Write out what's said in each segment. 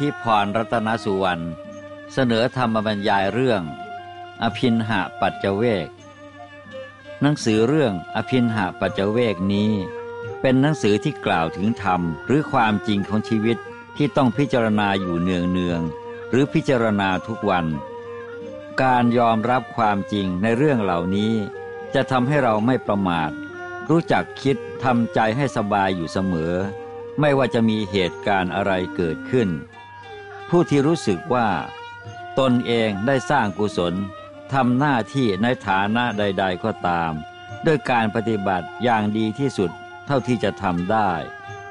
ธิพรรัตนสุวรรณเสนอธรรมบรรยายเรื่อง อภินหะปัจเจเวก หนังสือเรื่องอภินหะปัจเจเวกนี้ เป็นหนังสือที่กล่าวถึงธรรม หรือความจริงของชีวิตที่ต้องพิจารณาอยู่เนืองเนืองหรือพิจารณาทุกวัน การยอมรับความจริงในเรื่องเหล่านี้ จะทำให้เราไม่ประมาท รู้จักคิดทำใจให้สบายอยู่เสมอ ไม่ว่าจะมีเหตุการณ์อะไรเกิดขึ้น ผู้ที่รู้สึกว่า ตนเองได้สร้างกุศลทำหน้าที่ในฐานะใด ๆ ก็ตาม ด้วยการปฏิบัติอย่างดีที่สุดเท่าที่จะทำได้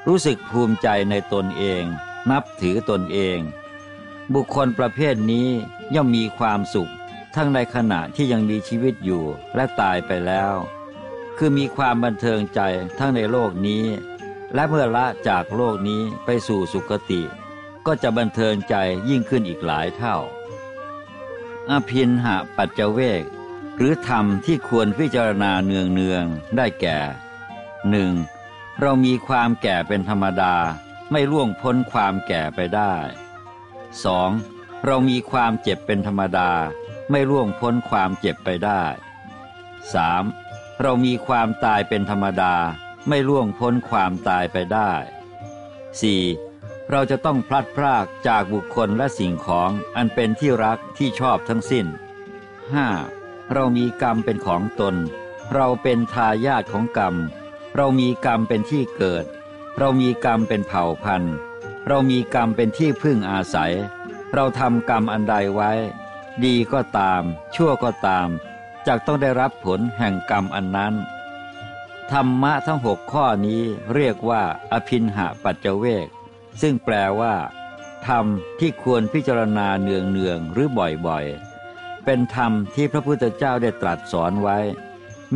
รู้สึกภูมิใจในตนเอง นับถือตนเอง บุคคลประเภทนี้ย่อมมีความสุข ทั้งในขณะที่ยังมีชีวิตอยู่และตายไปแล้ว คือมีความบันเทิงใจทั้งในโลกนี้ และเมื่อละจากโลกนี้ไปสู่สุคติ ก็จะบันเทิงใจยิ่งขึ้นอีกหลายเท่า อภินหะปัจเจเวก หรือธรรมที่ควรพิจารณาเนืองเนืองได้แก่หนึ่งเรามีความแก่เป็นธรรมดาไม่ล่วงพ้นความแก่ไปได้ 2. เรามีความเจ็บเป็นธรรมดา ไม่ล่วงพ้นความเจ็บไปได้ 3. เรามีความตายเป็นธรรมดา ไม่ล่วงพ้นความตายไปได้ 4. เราจะต้องพลัดพรากจากบุคคลและสิ่งของอันเป็นที่รักที่ชอบทั้งสิ้น 5. เรามีกรรมเป็นของตน เราเป็นทายาทของกรรม เรามีกรรมเป็นที่เกิด เรามีกรรมเป็นเผ่าพันธุ์ เรามีกรรมเป็นที่พึ่งอาศัย เราทำกรรมอันใดไว้ ดีก็ตาม ชั่วก็ตามจากต้องได้รับผลแห่งกรรมอันนั้น ธรรมะทั้งหกข้อนี้เรียกว่า อภินหะปัจเจเวก ซึ่งแปลว่าธรรมที่ควรพิจารณาเนืองเนืองหรือบ่อยๆ เป็นธรรมที่พระพุทธเจ้าได้ตรัสสอนไว้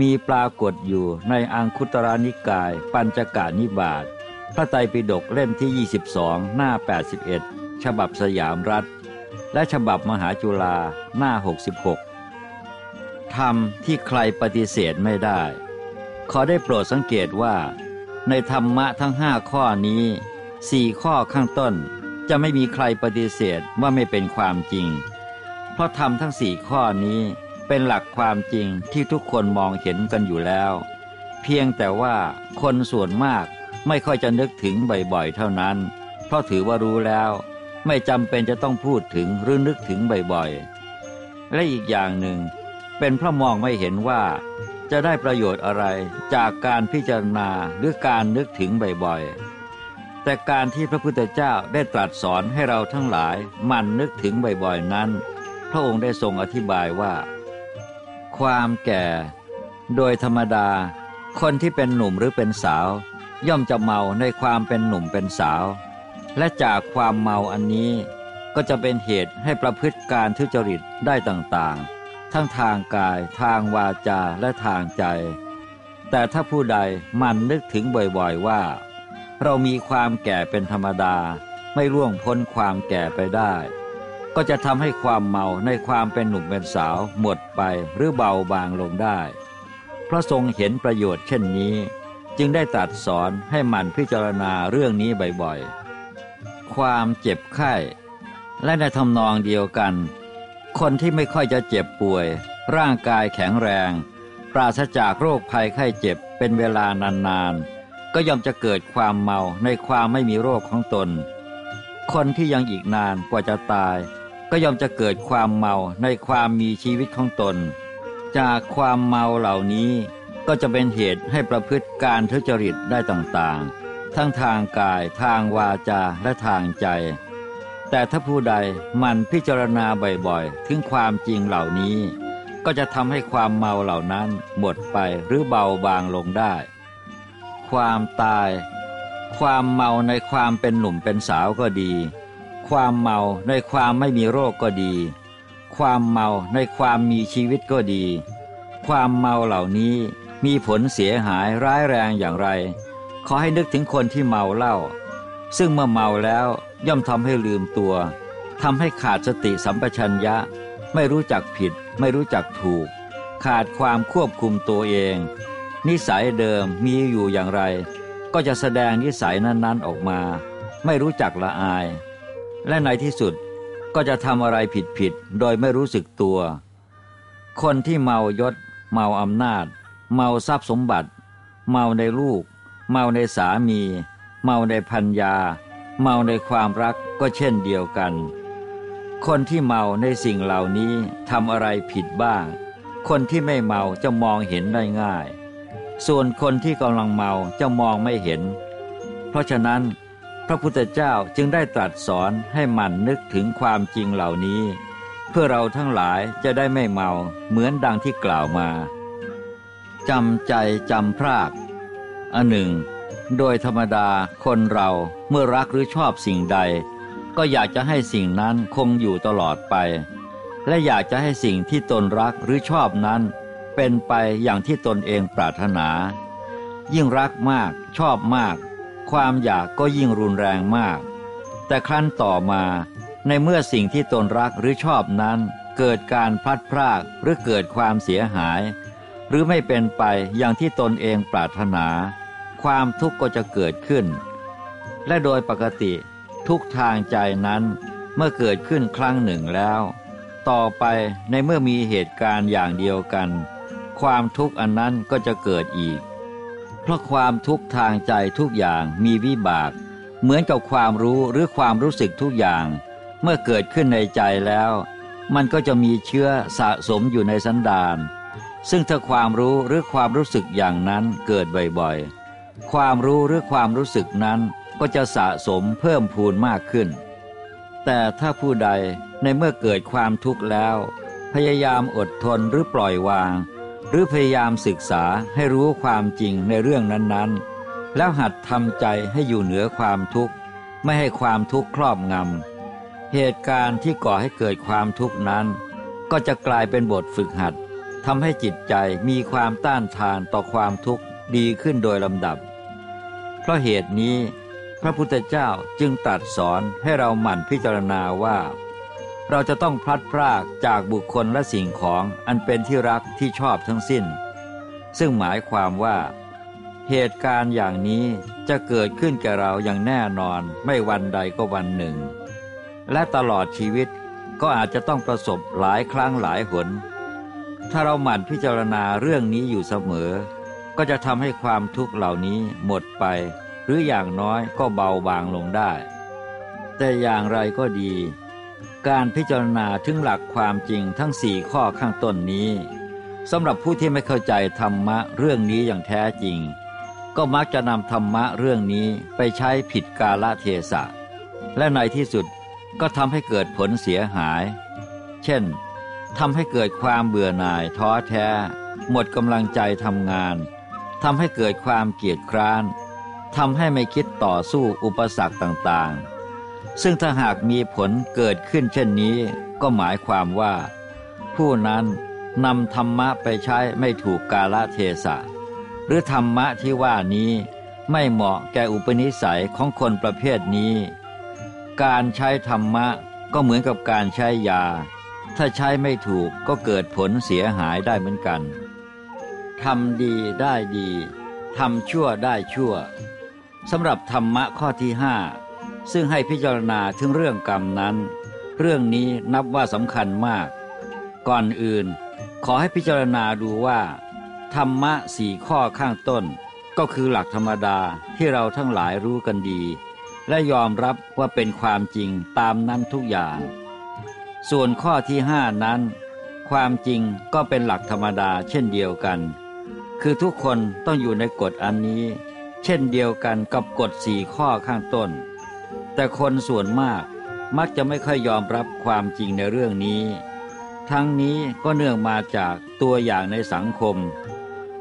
มีปรากฏอยู่ในอังคุตรานิกาย ปัญจกานิบาตพระไตรปิฎกเล่มที่ 22 หน้า 81 ฉบับสยามรัฐ และฉบับมหาจุฬาหน้า 66 ธรรมที่ใครปฏิเสธไม่ได้ ขอได้โปรดสังเกตว่า ในธรรมะทั้งห้าข้อนี้ สี่ข้อข้างต้นจะไม่มีใครปฏิเสธว่าไม่เป็นความจริง เพราะธรรมทั้งสี่ข้อนี้เป็นหลักความจริงที่ทุกคนมองเห็นกันอยู่แล้ว เพียงแต่ว่าคนส่วนมากไม่ค่อยจะนึกถึงบ่อยๆเท่านั้น เพราะถือว่ารู้แล้ว ไม่จำเป็นจะต้องพูดถึงหรือนึกถึงบ่อยๆ และอีกอย่างหนึ่ง เป็นเพราะมองไม่เห็นว่า จะได้ประโยชน์อะไรจากการพิจารณาหรือการนึกถึงบ่อยๆ แต่การที่พระพุทธเจ้าได้ตรัสสอนให้เราทั้งหลายมันนึกถึงบ่อยๆนั้น พระองค์ได้ทรงอธิบายว่า ความแก่ โดยธรรมดา คนที่เป็นหนุ่มหรือเป็นสาว ย่อมจะเมาในความเป็นหนุ่มเป็นสาว และจากความเมาอันนี้ ก็จะเป็นเหตุให้ประพฤติการทุจริตได้ต่างๆ ทั้งทางกายทางวาจาและทางใจ แต่ถ้าผู้ใดมันนึกถึงบ่อยๆว่า เรามีความแก่เป็นธรรมดา ไม่ร่วงพ้นความแก่ไปได้ ก็จะทำให้ความเมาในความเป็นหนุ่มเป็นสาวหมดไปหรือเบาบางลงได้ พระทรงเห็นประโยชน์เช่นนี้ จึงได้ตัดสอนให้มันพิจารณาเรื่องนี้บ่อยๆ ความเจ็บไข้ และในทำนองเดียวกัน คนที่ไม่ค่อยจะเจ็บป่วย ร่างกายแข็งแรง ปราศจากโรคภัยไข้เจ็บเป็นเวลานานๆ ก็ย่อมจะเกิดความเมาในความไม่มีโรคของตน คนที่ยังอีกนานกว่าจะตาย ก็ย่อมจะเกิดความเมาในความมีชีวิตของตน จากความเมาเหล่านี้ก็จะเป็นเหตุให้ประพฤติการทุจริตได้ต่างๆ ทั้งทางกายทางวาจาและทางใจ แต่ถ้าผู้ใดมันพิจารณาบ่อยๆ ถึงความจริงเหล่านี้ ก็จะทำให้ความเมาเหล่านั้นหมดไปหรือเบาบางลงได้ ความตาย ความเมาในความเป็นหนุ่มเป็นสาวก็ดี ความเมาในความไม่มีโรคก็ดี ความเมาในความมีชีวิตก็ดี ความเมาเหล่านี้มีผลเสียหายร้ายแรงอย่างไร ขอให้นึกถึงคนที่เมาเหล้าซึ่งเมื่อเมาแล้วย่อมทำให้ลืมตัวทำให้ขาดสติสัมปชัญญะ ไม่รู้จักผิด ไม่รู้จักถูก ขาดความควบคุมตัวเอง นิสัยเดิมมีอยู่อย่างไร ก็จะแสดงนิสัยนั้นๆออกมา ไม่รู้จักละอาย และในที่สุดก็จะทำอะไรผิดผิดโดยไม่รู้สึกตัว คนที่เมายศ เมาอำนาจ เมาทรัพย์สมบัติ เมาในลูก เมาในสามี เมาในพัญญา เมาในความรักก็เช่นเดียวกัน คนที่เมาในสิ่งเหล่านี้ทำอะไรผิดบ้าง คนที่ไม่เมาจะมองเห็นได้ง่าย ส่วนคนที่กำลังเมาจะมองไม่เห็น เพราะฉะนั้น พระพุทธเจ้าจึงได้ตรัสสอนให้มันนึกถึงความจริงเหล่านี้ เพื่อเราทั้งหลายจะได้ไม่เมาเหมือนดังที่กล่าวมาจำใจจำพรากอันหนึ่ง โดยธรรมดาคนเราเมื่อรักหรือชอบสิ่งใด ก็อยากจะให้สิ่งนั้นคงอยู่ตลอดไป และอยากจะให้สิ่งที่ตนรักหรือชอบนั้น เป็นไปอย่างที่ตนเองปรารถนา ยิ่งรักมากชอบมาก ความอยากก็ยิ่งรุนแรงมาก แต่ครั้นต่อมา ในเมื่อสิ่งที่ตนรักหรือชอบนั้น เกิดการพลัดพรากหรือเกิดความเสียหาย หรือไม่เป็นไปอย่างที่ตนเองปรารถนา ความทุกข์ก็จะเกิดขึ้น และโดยปกติทุกทางใจนั้นเมื่อเกิดขึ้นครั้งหนึ่งแล้ว ต่อไปในเมื่อมีเหตุการณ์อย่างเดียวกัน ความทุกข์อันนั้นก็จะเกิดอีก เพราะความทุกข์ทางใจทุกอย่างมีวิบาก เหมือนกับความรู้หรือความรู้สึกทุกอย่าง เมื่อเกิดขึ้นในใจแล้ว มันก็จะมีเชื้อสะสมอยู่ในสันดานซึ่งถ้าความรู้หรือความรู้สึกอย่างนั้นเกิดบ่อยๆ ความรู้หรือความรู้สึกนั้นก็จะสะสมเพิ่มพูนมากขึ้น แต่ถ้าผู้ใดในเมื่อเกิดความทุกข์แล้ว พยายามอดทนหรือปล่อยวาง หรือพยายามศึกษาให้รู้ความจริงในเรื่องนั้นๆ แล้วหัดทำใจให้อยู่เหนือความทุกข์ ไม่ให้ความทุกข์ครอบงำ เหตุการณ์ที่ก่อให้เกิดความทุกข์นั้น ก็จะกลายเป็นบทฝึกหัดทำให้จิตใจมีความต้านทานต่อความทุกข์ดีขึ้นโดยลำดับ เพราะเหตุนี้ พระพุทธเจ้าจึงตรัสสอนให้เราหมั่นพิจารณาว่า เราจะต้องพลัดพรากจากบุคคลและสิ่งของอันเป็นที่รักที่ชอบทั้งสิ้น ซึ่งหมายความว่า เหตุการณ์อย่างนี้จะเกิดขึ้นแก่เราอย่างแน่นอนไม่วันใดก็วันหนึ่ง และตลอดชีวิตก็อาจจะต้องประสบหลายครั้งหลายหน ถ้าเราหมั่นพิจารณาเรื่องนี้อยู่เสมอ ก็จะทำให้ความทุกข์เหล่านี้หมดไป หรืออย่างน้อยก็เบาบางลงได้ แต่อย่างไรก็ดี การพิจารณาถึงหลักความจริงทั้งสี่ข้อข้างต้นนี้สำหรับผู้ที่ไม่เข้าใจธรรมะเรื่องนี้อย่างแท้จริง ก็มักจะนำธรรมะเรื่องนี้ไปใช้ผิดกาลเทศะ และในที่สุดก็ทำให้เกิดผลเสียหาย เช่นทำให้เกิดความเบื่อหน่ายท้อแท้ หมดกำลังใจทำงานทำให้เกิดความเกียดคร้านทำให้ไม่คิดต่อสู้อุปสรรคต่างๆ ซึ่งถ้าหากมีผลเกิดขึ้นเช่นนี้ ก็หมายความว่า ผู้นั้นนำธรรมะไปใช้ไม่ถูกกาลเทศะ หรือธรรมะที่ว่านี้ไม่เหมาะแก่อุปนิสัยของคนประเภทนี้ การใช้ธรรมะก็เหมือนกับการใช้ยา ถ้าใช้ไม่ถูกก็เกิดผลเสียหายได้เหมือนกันทำดีได้ดีทำชั่วได้ชั่วสำหรับธรรมะข้อที่ห้า ซึ่งให้พิจารณาถึงเรื่องกรรมนั้น เรื่องนี้นับว่าสำคัญมาก ก่อนอื่น ขอให้พิจารณาดูว่า ธรรมะสี่ข้อข้างต้น ก็คือหลักธรรมดาที่เราทั้งหลายรู้กันดี และยอมรับว่าเป็นความจริงตามนั้นทุกอย่าง ส่วนข้อที่ห้านั้น ความจริงก็เป็นหลักธรรมดาเช่นเดียวกัน คือทุกคนต้องอยู่ในกฎอันนี้ เช่นเดียวกันกับกฎสี่ข้อข้างต้น แต่คนส่วนมากมักจะไม่ค่อยยอมรับความจริงในเรื่องนี้ ทั้งนี้ก็เนื่องมาจากตัวอย่างในสังคม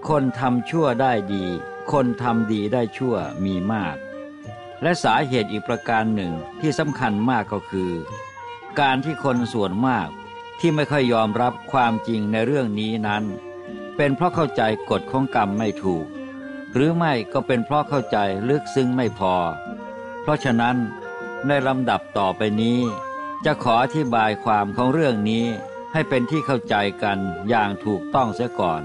คนทำชั่วได้ดี คนทำดีได้ชั่วมีมาก และสาเหตุอีกประการหนึ่งที่สำคัญมากก็คือ การที่คนส่วนมากที่ไม่ค่อยยอมรับความจริงในเรื่องนี้นั้น เป็นเพราะเข้าใจกฎของกรรมไม่ถูก หรือไม่ก็เป็นเพราะเข้าใจลึกซึ้งไม่พอ เพราะฉะนั้น ในลำดับต่อไปนี้ จะขออธิบายความของเรื่องนี้ให้เป็นที่เข้าใจกันอย่างถูกต้องเสียก่อน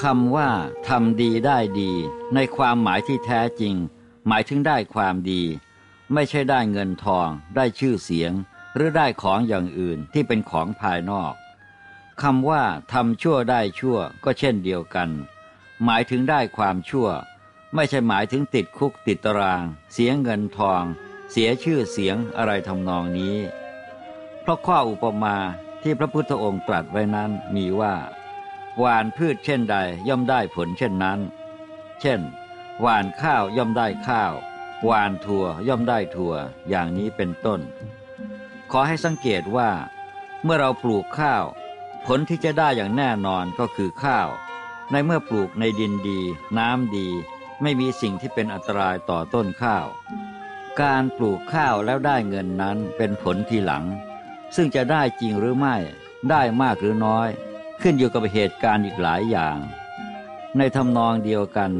คำว่าทำดีได้ดี ในความหมายที่แท้จริง หมายถึงได้ความดี ไม่ใช่ได้เงินทอง ได้ชื่อเสียง หรือได้ของอย่างอื่นที่เป็นของภายนอกคำว่าทำชั่วได้ชั่วก็เช่นเดียวกัน หมายถึงได้ความชั่ว ไม่ใช่หมายถึงติดคุกติดตาราง เสียเงินทอง เสียชื่อเสียงอะไรทำนองนี้ เพราะข้ออุปมาที่พระพุทธองค์ตรัสไว้นั้นมีว่า หวานพืชเช่นใดย่อมได้ผลเช่นนั้น เช่น หวานข้าวย่อมได้ข้าว หวานถั่วย่อมได้ถั่ว อย่างนี้เป็นต้น ขอให้สังเกตว่า เมื่อเราปลูกข้าว ผลที่จะได้อย่างแน่นอนก็คือข้าว ในเมื่อปลูกในดินดี น้ำดี ไม่มีสิ่งที่เป็นอันตรายต่อต้นข้าว การปลูกข้าวแล้วได้เงินนั้นเป็นผลทีหลัง ซึ่งจะได้จริงหรือไม่ได้มากหรือน้อย ขึ้นอยู่กับเหตุการณ์อีกหลายอย่าง ในทำนองเดียวกัน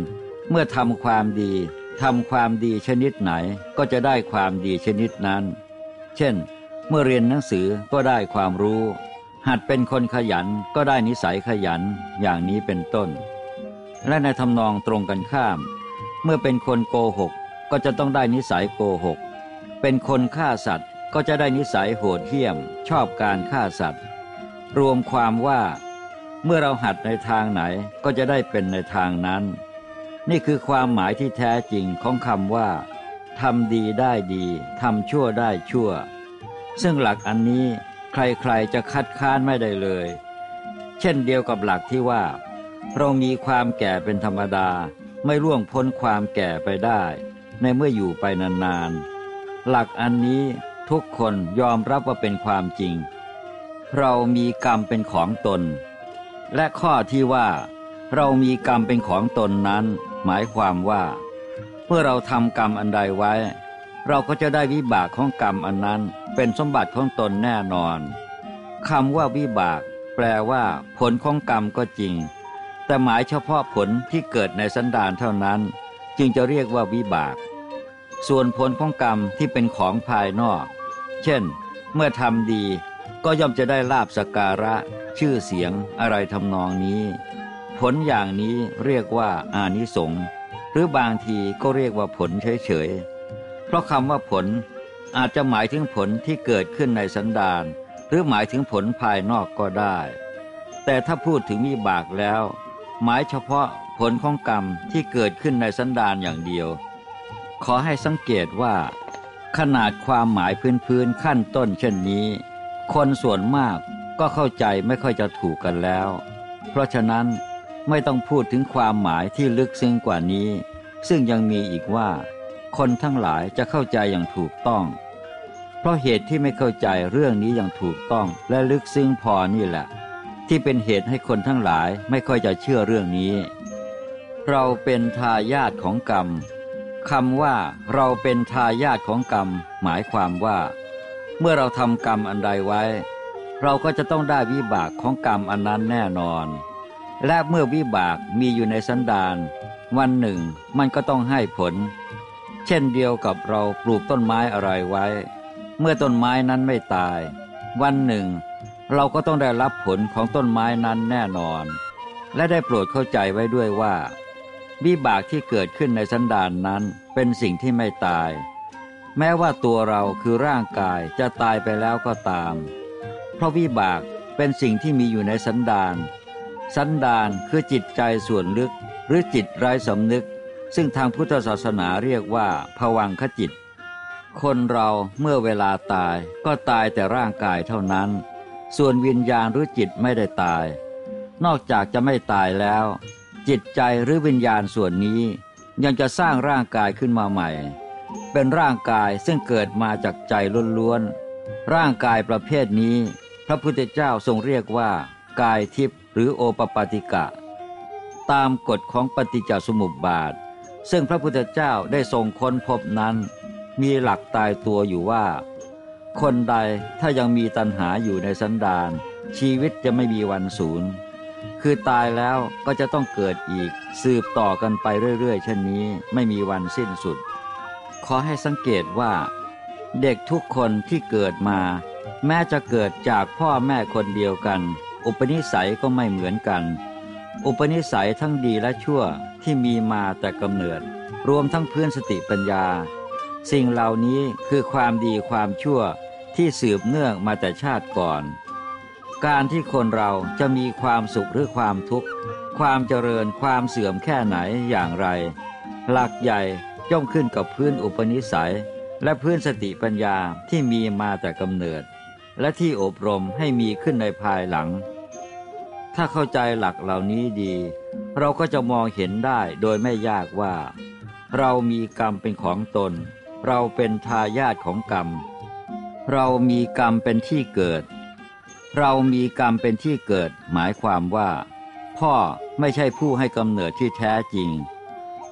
เมื่อทำความดีทำความดีชนิดไหนก็จะได้ความดีชนิดนั้น เช่น เมื่อเรียนหนังสือก็ได้ความรู้ หัดเป็นคนขยันก็ได้นิสัยขยันอย่างนี้เป็นต้น และในทำนองตรงกันข้าม เมื่อเป็นคนโกหก ก็จะต้องได้นิสัยโกหก เป็นคนฆ่าสัตว์ก็จะได้นิสัยโหดเหี้ยม ชอบการฆ่าสัตว์ รวมความว่า เมื่อเราหัดในทางไหนก็จะได้เป็นในทางนั้น นี่คือความหมายที่แท้จริงของคำว่าทำดีได้ดีทำชั่วได้ชั่ว ซึ่งหลักอันนี้ใครๆจะคัดค้านไม่ได้เลย เช่นเดียวกับหลักที่ว่า เรามีความแก่เป็นธรรมดาไม่ล่วงพ้นความแก่ไปได้ ในเมื่ออยู่ไปนานๆ หลักอันนี้ทุกคนยอมรับว่าเป็นความจริง เรามีกรรมเป็นของตน และข้อที่ว่า เรามีกรรมเป็นของตนนั้น หมายความว่า เมื่อเราทำกรรมอันใดไว้ เราก็จะได้วิบากของกรรมอันนั้นเป็นสมบัติของตนแน่นอนคำว่าวิบาก แปลว่า ผลของกรรมก็จริง แต่หมายเฉพาะผลที่เกิดในสันดานเท่านั้น จึงจะเรียกว่าวิบาก ส่วนผลของกรรมที่เป็นของภายนอก เช่น เมื่อทำดีก็ย่อมจะได้ลาบสการะ ชื่อเสียงอะไรทำนองนี้ ผลอย่างนี้เรียกว่าอานิสงส์หรือบางทีก็เรียกว่าผลเฉยๆ เพราะคำว่าผลอาจจะหมายถึงผลที่เกิดขึ้นในสันดานหรือหมายถึงผลภายนอกก็ได้ แต่ถ้าพูดถึงวิบากแล้ว หมายเฉพาะผลของกรรมที่เกิดขึ้นในสันดานอย่างเดียว ขอให้สังเกตว่า ขนาดความหมายพื้นๆขั้นต้นเช่นนี้ คนส่วนมากก็เข้าใจไม่ค่อยจะถูกกันแล้ว เพราะฉะนั้นไม่ต้องพูดถึงความหมายที่ลึกซึ้งกว่านี้ ซึ่งยังมีอีกว่า คนทั้งหลายจะเข้าใจอย่างถูกต้อง เพราะเหตุที่ไม่เข้าใจเรื่องนี้อย่างถูกต้องและลึกซึ้งพอนี่แหละ ที่เป็นเหตุให้คนทั้งหลายไม่ค่อยจะเชื่อเรื่องนี้ เราเป็นทายาทของกรรม คำว่าเราเป็นทายาทของกรรม หมายความว่า เมื่อเราทำกรรมอันใดไว้ เราก็จะต้องได้วิบากของกรรมอันนั้นแน่นอน และเมื่อวิบากมีอยู่ในสันดานวันหนึ่งมันก็ต้องให้ผล เช่นเดียวกับเราปลูกต้นไม้อะไรไว้ เมื่อต้นไม้นั้นไม่ตาย วันหนึ่ง เราก็ต้องได้รับผลของต้นไม้นั้นแน่นอน และได้โปรดเข้าใจไว้ด้วยว่า วิบากที่เกิดขึ้นในสันดานนั้นเป็นสิ่งที่ไม่ตาย แม้ว่าตัวเราคือร่างกายจะตายไปแล้วก็ตาม เพราะวิบากเป็นสิ่งที่มีอยู่ในสันดาน สันดานคือจิตใจส่วนลึกหรือจิตไร้สำนึก ซึ่งทางพุทธศาสนาเรียกว่าผวังขจิต คนเราเมื่อเวลาตายก็ตายแต่ร่างกายเท่านั้น ส่วนวิญญาณหรือจิตไม่ได้ตาย นอกจากจะไม่ตายแล้ว จิตใจหรือวิญญาณส่วนนี้ยังจะสร้างร่างกายขึ้นมาใหม่ เป็นร่างกายซึ่งเกิดมาจากใจล้วนๆ ร่างกายประเภทนี้ พระพุทธเจ้าทรงเรียกว่า กายทิพย์หรือโอปปาติกะ ตามกฎของปฏิจจสมุปบาท ซึ่งพระพุทธเจ้าได้ทรงค้นพบนั้น มีหลักตายตัวอยู่ว่า คนใดถ้ายังมีตัณหาอยู่ในสันดานชีวิตจะไม่มีวันสูญ คือตายแล้วก็จะต้องเกิดอีก สืบต่อกันไปเรื่อยๆ เช่นนี้ไม่มีวันสิ้นสุด ขอให้สังเกตว่า เด็กทุกคนที่เกิดมา แม้จะเกิดจากพ่อแม่คนเดียวกัน อุปนิสัยก็ไม่เหมือนกัน อุปนิสัยทั้งดีและชั่วที่มีมาแต่กำเนิด รวมทั้งพื้นสติปัญญา สิ่งเหล่านี้คือความดีความชั่วที่สืบเนื่องมาแต่ชาติก่อน การที่คนเราจะมีความสุขหรือความทุกข์ ความเจริญความเสื่อมแค่ไหนอย่างไร หลักใหญ่ย่อมขึ้นกับพื้นอุปนิสัย และพื้นสติปัญญาที่มีมาแต่กำเนิด และที่อบรมให้มีขึ้นในภายหลัง ถ้าเข้าใจหลักเหล่านี้ดี เราก็จะมองเห็นได้โดยไม่ยากว่า เรามีกรรมเป็นของตน เราเป็นทายาทของกรรม เรามีกรรมเป็นที่เกิด เรามีกรรมเป็นที่เกิดหมายความว่า พ่อไม่ใช่ผู้ให้กำเนิดที่แท้จริง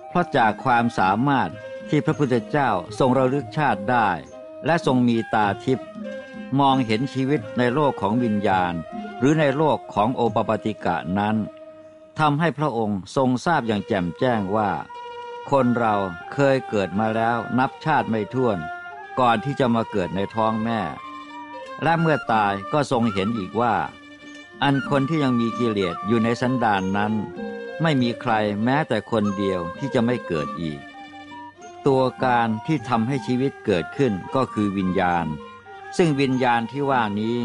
เพราะจากความสามารถที่พระพุทธเจ้าทรงระลึกชาติได้ และทรงมีตาทิพย์มองเห็นชีวิตในโลกของวิญญาณ หรือในโลกของโอปปติกะนั้นทำให้พระองค์ทรงทราบอย่างแจ่มแจ้งว่า คนเราเคยเกิดมาแล้วนับชาติไม่ถ้วน ก่อนที่จะมาเกิดในท้องแม่ และเมื่อตายก็ทรงเห็นอีกว่า อันคนที่ยังมีกิเลสอยู่ในสันดานนั้น ไม่มีใครแม้แต่คนเดียวที่จะไม่เกิดอีก ตัวการที่ทำให้ชีวิตเกิดขึ้นก็คือวิญญาณ ซึ่งวิญญาณที่ว่านี้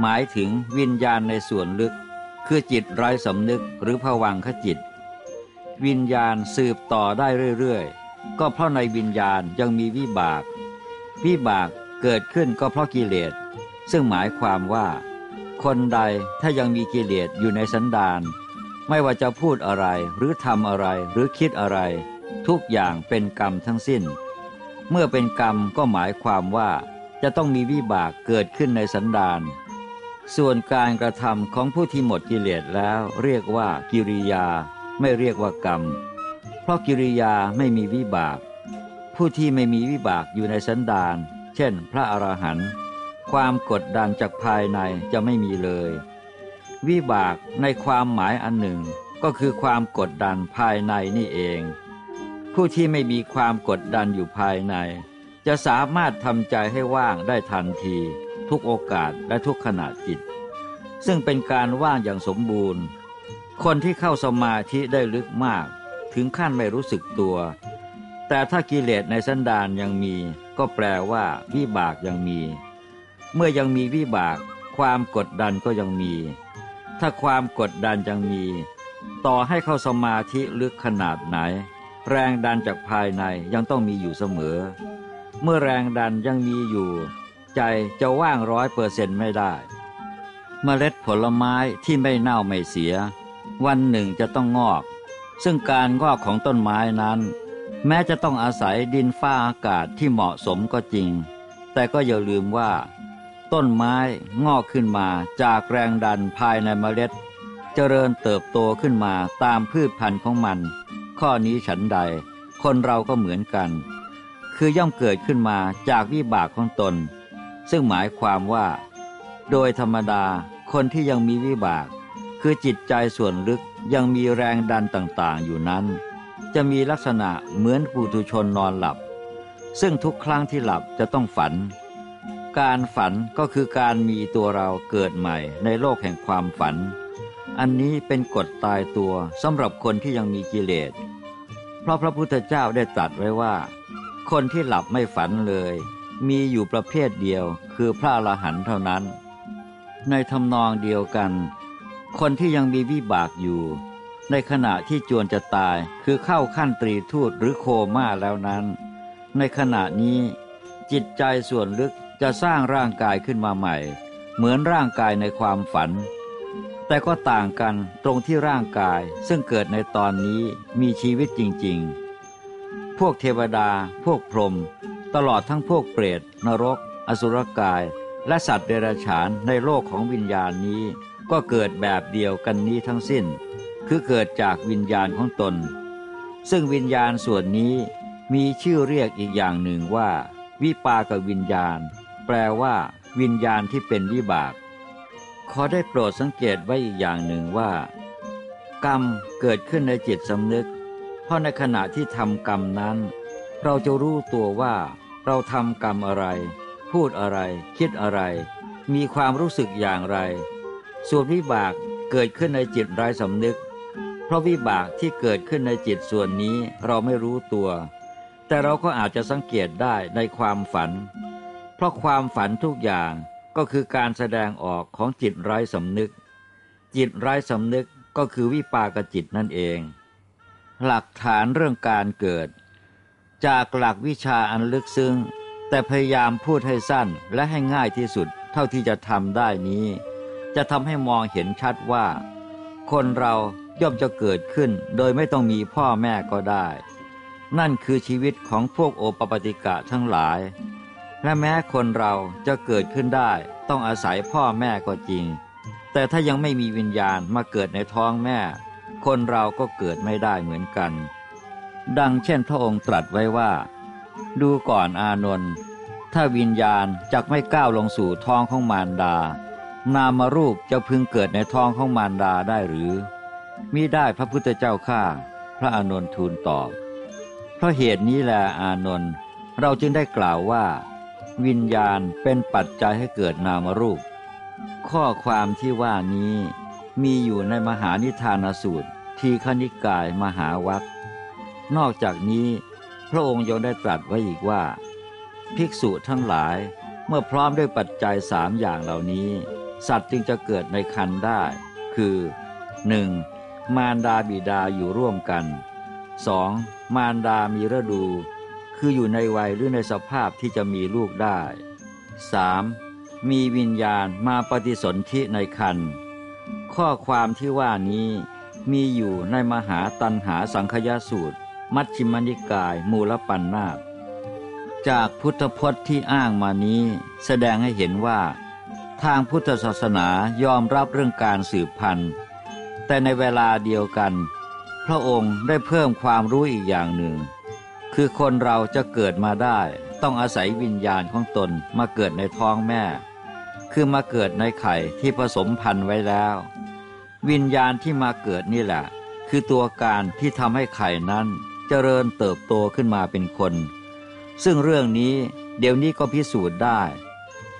หมายถึงวิญญาณในส่วนลึก คือจิตไร้สำนึกหรือผวังขจิต วิญญาณสืบต่อได้เรื่อยๆ ก็เพราะในวิญญาณยังมีวิบาก วิบากเกิดขึ้นก็เพราะกิเลส ซึ่งหมายความว่า คนใดถ้ายังมีกิเลสอยู่ในสันดานไม่ว่าจะพูดอะไรหรือทำอะไรหรือคิดอะไร ทุกอย่างเป็นกรรมทั้งสิ้น เมื่อเป็นกรรมก็หมายความว่าจะต้องมีวิบากเกิดขึ้นในสันดานส่วนการกระทำของผู้ที่หมดกิเลสแล้วเรียกว่ากิริยา ไม่เรียกว่ากรรม เพราะกิริยาไม่มีวิบาก ผู้ที่ไม่มีวิบากอยู่ในสันดานเช่น พระอรหันต์ ความกดดันจากภายในจะไม่มีเลย วิบากในความหมายอันหนึ่งก็คือความกดดันภายในนี่เอง ผู้ที่ไม่มีความกดดันอยู่ภายใน จะสามารถทำใจให้ว่างได้ทันที ทุกโอกาสและทุกขณะจิต ซึ่งเป็นการว่างอย่างสมบูรณ์ คนที่เข้าสมาธิได้ลึกมาก ถึงขั้นไม่รู้สึกตัว แต่ถ้ากิเลสในสันดานยังมี ก็แปลว่าวิบากยังมี เมื่อยังมีวิบาก ความกดดันก็ยังมี ถ้าความกดดันยังมี ต่อให้เข้าสมาธิลึกขนาดไหน แรงดันจากภายในยังต้องมีอยู่เสมอ เมื่อแรงดันยังมีอยู่ ใจจะว่างร้อยเปอร์เซ็นต์ไม่ได้เมล็ดผลไม้ที่ไม่เน่าไม่เสีย วันหนึ่งจะต้องงอก ซึ่งการงอกของต้นไม้นั้น แม้จะต้องอาศัยดินฟ้าอากาศที่เหมาะสมก็จริง แต่ก็อย่าลืมว่า ต้นไม้งอกขึ้นมาจากแรงดันภายในเมล็ด เจริญเติบโตขึ้นมาตามพืชพันธุ์ของมัน ข้อนี้ฉันใด คนเราก็เหมือนกัน คือย่อมเกิดขึ้นมาจากวิบากของตน ซึ่งหมายความว่า โดยธรรมดาคนที่ยังมีวิบาก คือจิตใจส่วนลึกยังมีแรงดันต่างๆ อยู่นั้น จะมีลักษณะเหมือนปุถุชนนอนหลับ ซึ่งทุกครั้งที่หลับจะต้องฝัน การฝันก็คือการมีตัวเราเกิดใหม่ในโลกแห่งความฝัน อันนี้เป็นกฎตายตัวสำหรับคนที่ยังมีกิเลส เพราะพระพุทธเจ้าได้ตรัสไว้ว่า คนที่หลับไม่ฝันเลย มีอยู่ประเภทเดียวคือพระอรหันต์เท่านั้น ในทำนองเดียวกัน คนที่ยังมีวิบากอยู่ ในขณะที่จวนจะตายคือเข้าขั้นตรีทูตหรือโคม่าแล้วนั้น ในขณะนี้จิตใจส่วนลึก จะสร้างร่างกายขึ้นมาใหม่ เหมือนร่างกายในความฝัน แต่ก็ต่างกันตรงที่ร่างกายซึ่งเกิดในตอนนี้มีชีวิตจริง ๆ พวกเทวดา พวกพรหมตลอดทั้งพวกเปรต นรก อสุรกาย และสัตว์เดรัจฉานในโลกของวิญญาณนี้ ก็เกิดแบบเดียวกันนี้ทั้งสิ้น คือเกิดจากวิญญาณของตน ซึ่งวิญญาณส่วนนี้มีชื่อเรียกอีกอย่างหนึ่งว่า วิปากวิญญาณ แปลว่าวิญญาณที่เป็นวิบาก ขอได้โปรดสังเกตไว้อีกอย่างหนึ่งว่า กรรมเกิดขึ้นในจิตสำนึก เพราะในขณะที่ทำกรรมนั้น เราจะรู้ตัวว่า เราทำกรรมอะไร พูดอะไร คิดอะไร มีความรู้สึกอย่างไร ส่วนวิบากเกิดขึ้นในจิตไร้สำนึก เพราะวิบากที่เกิดขึ้นในจิตส่วนนี้เราไม่รู้ตัว แต่เราก็อาจจะสังเกตได้ในความฝัน ราะความฝันทุกอย่างก็คือการแสดงออกของจิตไร้สำนึก จิตไร้สำนึกก็คือวิปากจิตนั่นเอง หลักฐานเรื่องการเกิด จากหลักวิชาอันลึกซึ้ง แต่พยายามพูดให้สั้นและให้ง่ายที่สุดเท่าที่จะทำได้นี้ จะทำให้มองเห็นชัดว่า คนเราย่อมจะเกิดขึ้นโดยไม่ต้องมีพ่อแม่ก็ได้ นั่นคือชีวิตของพวกโอปปติกะทั้งหลาย และแม้คนเราจะเกิดขึ้นได้ต้องอาศัยพ่อแม่ก็จริง แต่ถ้ายังไม่มีวิญญาณมาเกิดในท้องแม่ คนเราก็เกิดไม่ได้เหมือนกัน ดังเช่นพระองค์ตรัสไว้ว่า ดูก่อนอานนท์ถ้าวิญญาณจักไม่ก้าวลงสู่ท้องของมารดา นามารูปจะพึงเกิดในท้องของมารดาได้หรือมิได้พระพุทธเจ้าข้าพระอานนท์ทูลตอบ เพราะเหตุนี้แหละอานนท์เราจึงได้กล่าวว่า วิญญาณเป็นปัจจัยให้เกิดนามรูป ข้อความที่ว่านี้มีอยู่ในมหานิทานสูตรทีคณิกายมหาวัคนอกจากนี้ พระองค์ยังได้ตรัสไว้อีกว่า ภิกษุทั้งหลายเมื่อพร้อมด้วยปัจจัยสามอย่างเหล่านี้ สัตว์จึงจะเกิดในคันได้ คือ 1. มารดาบิดาอยู่ร่วมกัน 2. มารดามีฤดู คืออยู่ในวัยหรือในสภาพที่จะมีลูกได้ 3. มีวิญญาณมาปฏิสนธิในคันข้อความที่ว่านี้มีอยู่ในมหาตันหาสังคยสูตร มัชฌิมนิกายมูลปัญนาตจากพุทธพจน์ที่อ้างมานี้แสดงให้เห็นว่า ทางพุทธศาสนายอมรับเรื่องการสืบพันธุ์ แต่ในเวลาเดียวกัน พระองค์ได้เพิ่มความรู้อีกอย่างหนึ่ง คือคนเราจะเกิดมาได้ ต้องอาศัยวิญญาณของตนมาเกิดในท้องแม่ คือมาเกิดในไข่ที่ผสมพันธุ์ไว้แล้ว วิญญาณที่มาเกิดนี่แหละ คือตัวการที่ทำให้ไข่นั้นเจริญเติบโตขึ้นมาเป็นคน ซึ่งเรื่องนี้เดี๋ยวนี้ก็พิสูจน์ได้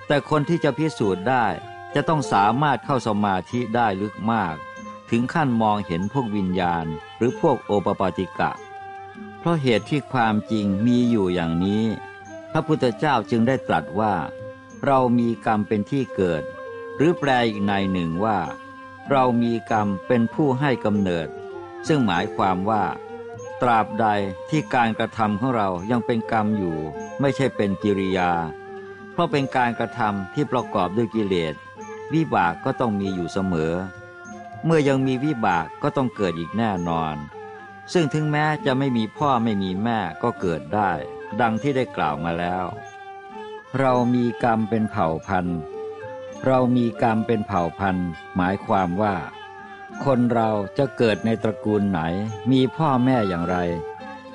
แต่คนที่จะพิสูจน์ได้จะต้องสามารถเข้าสมาธิได้ลึกมาก ถึงขั้นมองเห็นพวกวิญญาณหรือพวกโอปปาติกะ เพราะเหตุที่ความจริงมีอยู่อย่างนี้ พระพุทธเจ้าจึงได้ตรัสว่า เรามีกรรมเป็นที่เกิด หรือแปลอีกในหนึ่งว่า เรามีกรรมเป็นผู้ให้กำเนิด ซึ่งหมายความว่า ตราบใดที่การกระทำของเรายังเป็นกรรมอยู่ ไม่ใช่เป็นกิริยา เพราะเป็นการกระทำที่ประกอบด้วยกิเลสวิบากก็ต้องมีอยู่เสมอ เมื่อยังมีวิบากก็ต้องเกิดอีกแน่นอน ซึ่งถึงแม้จะไม่มีพ่อไม่มีแม่ก็เกิดได้ ดังที่ได้กล่าวมาแล้ว เรามีกรรมเป็นเผ่าพันธุ์ เรามีกรรมเป็นเผ่าพันธุ์ หมายความว่า คนเราจะเกิดในตระกูลไหน มีพ่อแม่อย่างไร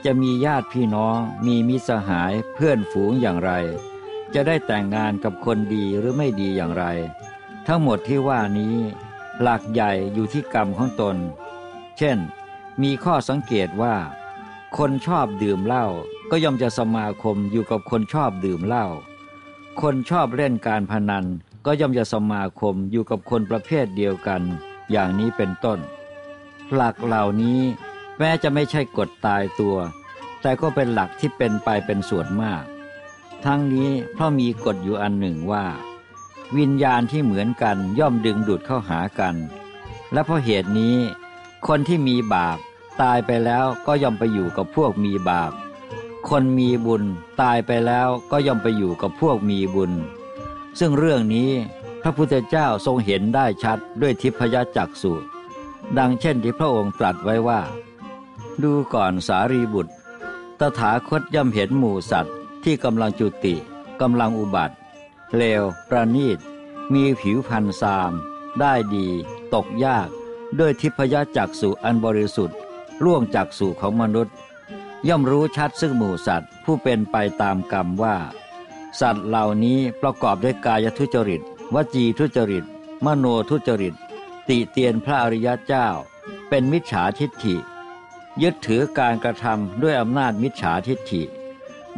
จะมีญาติพี่น้อง มีมิสหายเพื่อนฝูงอย่างไร จะได้แต่งงานกับคนดีหรือไม่ดีอย่างไร ทั้งหมดที่ว่านี้ หลักใหญ่อยู่ที่กรรมของตน เช่น มีข้อสังเกตว่า คนชอบดื่มเหล้าก็ย่อมจะสมาคมอยู่กับคนชอบดื่มเหล้า คนชอบเล่นการพนันก็ย่อมจะสมาคมอยู่กับคนประเภทเดียวกัน อย่างนี้เป็นต้น หลักเหล่านี้แม้จะไม่ใช่กฎตายตัว แต่ก็เป็นหลักที่เป็นไปเป็นส่วนมาก ทั้งนี้เพราะมีกฎอยู่อันหนึ่งว่า วิญญาณที่เหมือนกันย่อมดึงดูดเข้าหากัน และเพราะเหตุนี้ คนที่มีบาป ตายไปแล้วก็ย่อมไปอยู่กับพวกมีบาป คนมีบุญตายไปแล้วก็ย่อมไปอยู่กับพวกมีบุญ ซึ่งเรื่องนี้พระพุทธเจ้าทรงเห็นได้ชัดด้วยทิพยจักษุดังเช่นที่พระองค์ตรัสไว้ว่า ดูก่อนสารีบุตร ตถาคตย่อมเห็นหมู่สัตว์ที่กำลังจุติกำลังอุบัติ เลว ประณีต มีผิวพันธ์ซาม ได้ดี ตกยาก ด้วยทิพยจักษุอันบริสุทธิ์ ล่วงจักษุของมนุษย์ ย่อมรู้ชัดซึ่งหมู่สัตว์ ผู้เป็นไปตามกรรมว่า สัตว์เหล่านี้ประกอบด้วยกายทุจริต วจีทุจริต มโนทุจริต ติเตียนพระอริยเจ้า เป็นมิจฉาทิฏฐิ ยึดถือการกระทำด้วยอำนาจมิจฉาทิฏฐิ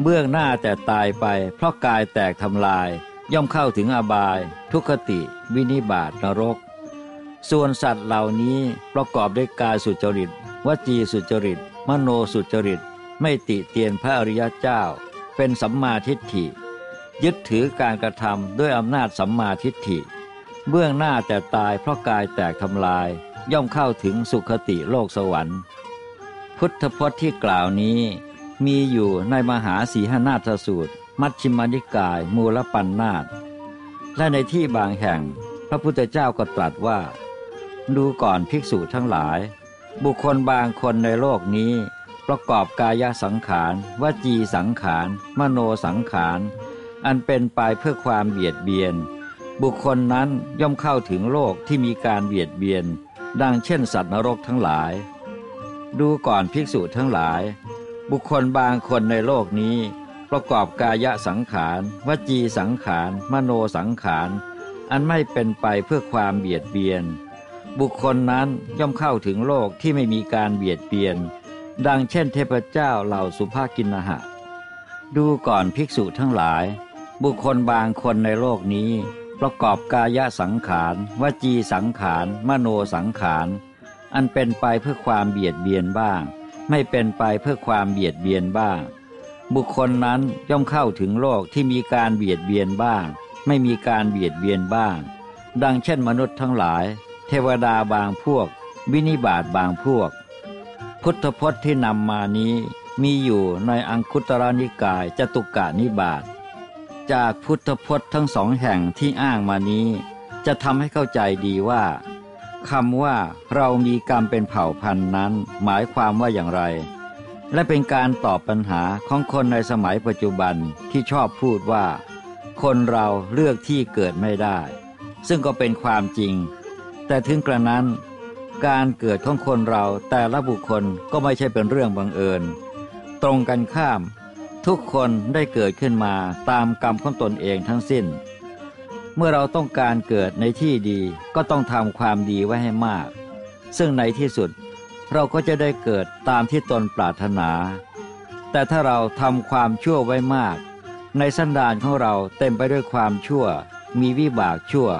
เบื้องหน้าแต่ตายไป เพราะกายแตกทำลาย ย่อมเข้าถึงอบาย ทุกขติ วินิบาตนรกส่วนสัตว์เหล่านี้ประกอบด้วยกายสุจริต วจีสุจริต มโนสุจริต ไม่ติเตียนพระอริยเจ้า เป็นสัมมาทิฏฐิ ยึดถือการกระทำด้วยอำนาจสัมมาทิฏฐิ เบื้องหน้าแต่ตายเพราะกายแตกทำลาย ย่อมเข้าถึงสุคติโลกสวรรค์ พุทธพจน์ที่กล่าวนี้ มีอยู่ในมหาสีหนาฏสูตร มัชฌิมานิกาย มูลปัญนาตและในที่บางแห่ง พระพุทธเจ้าก็ตรัสว่า ดูก่อนภิกษุทั้งหลาย บุคคลบางคนในโลกนี้ ประกอบกายสังขารวจีสังขาร มโนสังขาร อันเป็นไปเพื่อความเบียดเบียน บุคคลนั้นย่อมเข้าถึงโลกที่มีการเบียดเบียน ดังเช่นสัตว์นรกทั้งหลาย ดูก่อนภิกษุทั้งหลาย บุคคลบางคนในโลกนี้ ประกอบกายสังขารวจีสังขาร มโนสังขาร อันไม่เป็นไปเพื่อความเบียดเบียน บุคคลนั้นย่อมเข้าถึงโลกที่ไม่มีการเบียดเบียน ดังเช่นเทพเจ้าเหล่าสุภากินหะ ดูก่อนภิกษุทั้งหลาย บุคคลบางคนในโลกนี้ ประกอบกายสังขารวจีสังขาร มโนสังขาร อันเป็นไปเพื่อความเบียดเบียนบ้าง ไม่เป็นไปเพื่อความเบียดเบียนบ้าง บุคคลนั้นย่อมเข้าถึงโลกที่มีการเบียดเบียนบ้าง ไม่มีการเบียดเบียนบ้าง ดังเช่นมนุษย์ทั้งหลาย เทวดาบางพวก วินิบาตบางพวก พุทธพจน์ที่นำมานี้มีอยู่ในอังคุตรนิกายจตุกะนิบาตจากพุทธพจน์ทั้งสองแห่งที่อ้างมานี้ จะทำให้เข้าใจดีว่าคำว่าเรามีกรรมเป็นเผ่าพันธุ์นั้น หมายความว่าอย่างไร และเป็นการตอบปัญหาของคนในสมัยปัจจุบันที่ชอบพูดว่า คนเราเลือกที่เกิดไม่ได้ ซึ่งก็เป็นความจริง แต่ถึงกระนั้น การเกิดของคนเราแต่ละบุคคลก็ไม่ใช่เป็นเรื่องบังเอิญ ตรงกันข้าม ทุกคนได้เกิดขึ้นมาตามกรรมของตนเองทั้งสิ้น เมื่อเราต้องการเกิดในที่ดีก็ต้องทำความดีไว้ให้มาก ซึ่งในที่สุดเราก็จะได้เกิดตามที่ตนปรารถนา แต่ถ้าเราทำความชั่วไว้มาก ในสันดานของเราเต็มไปด้วยความชั่ว มีวิบากชั่ว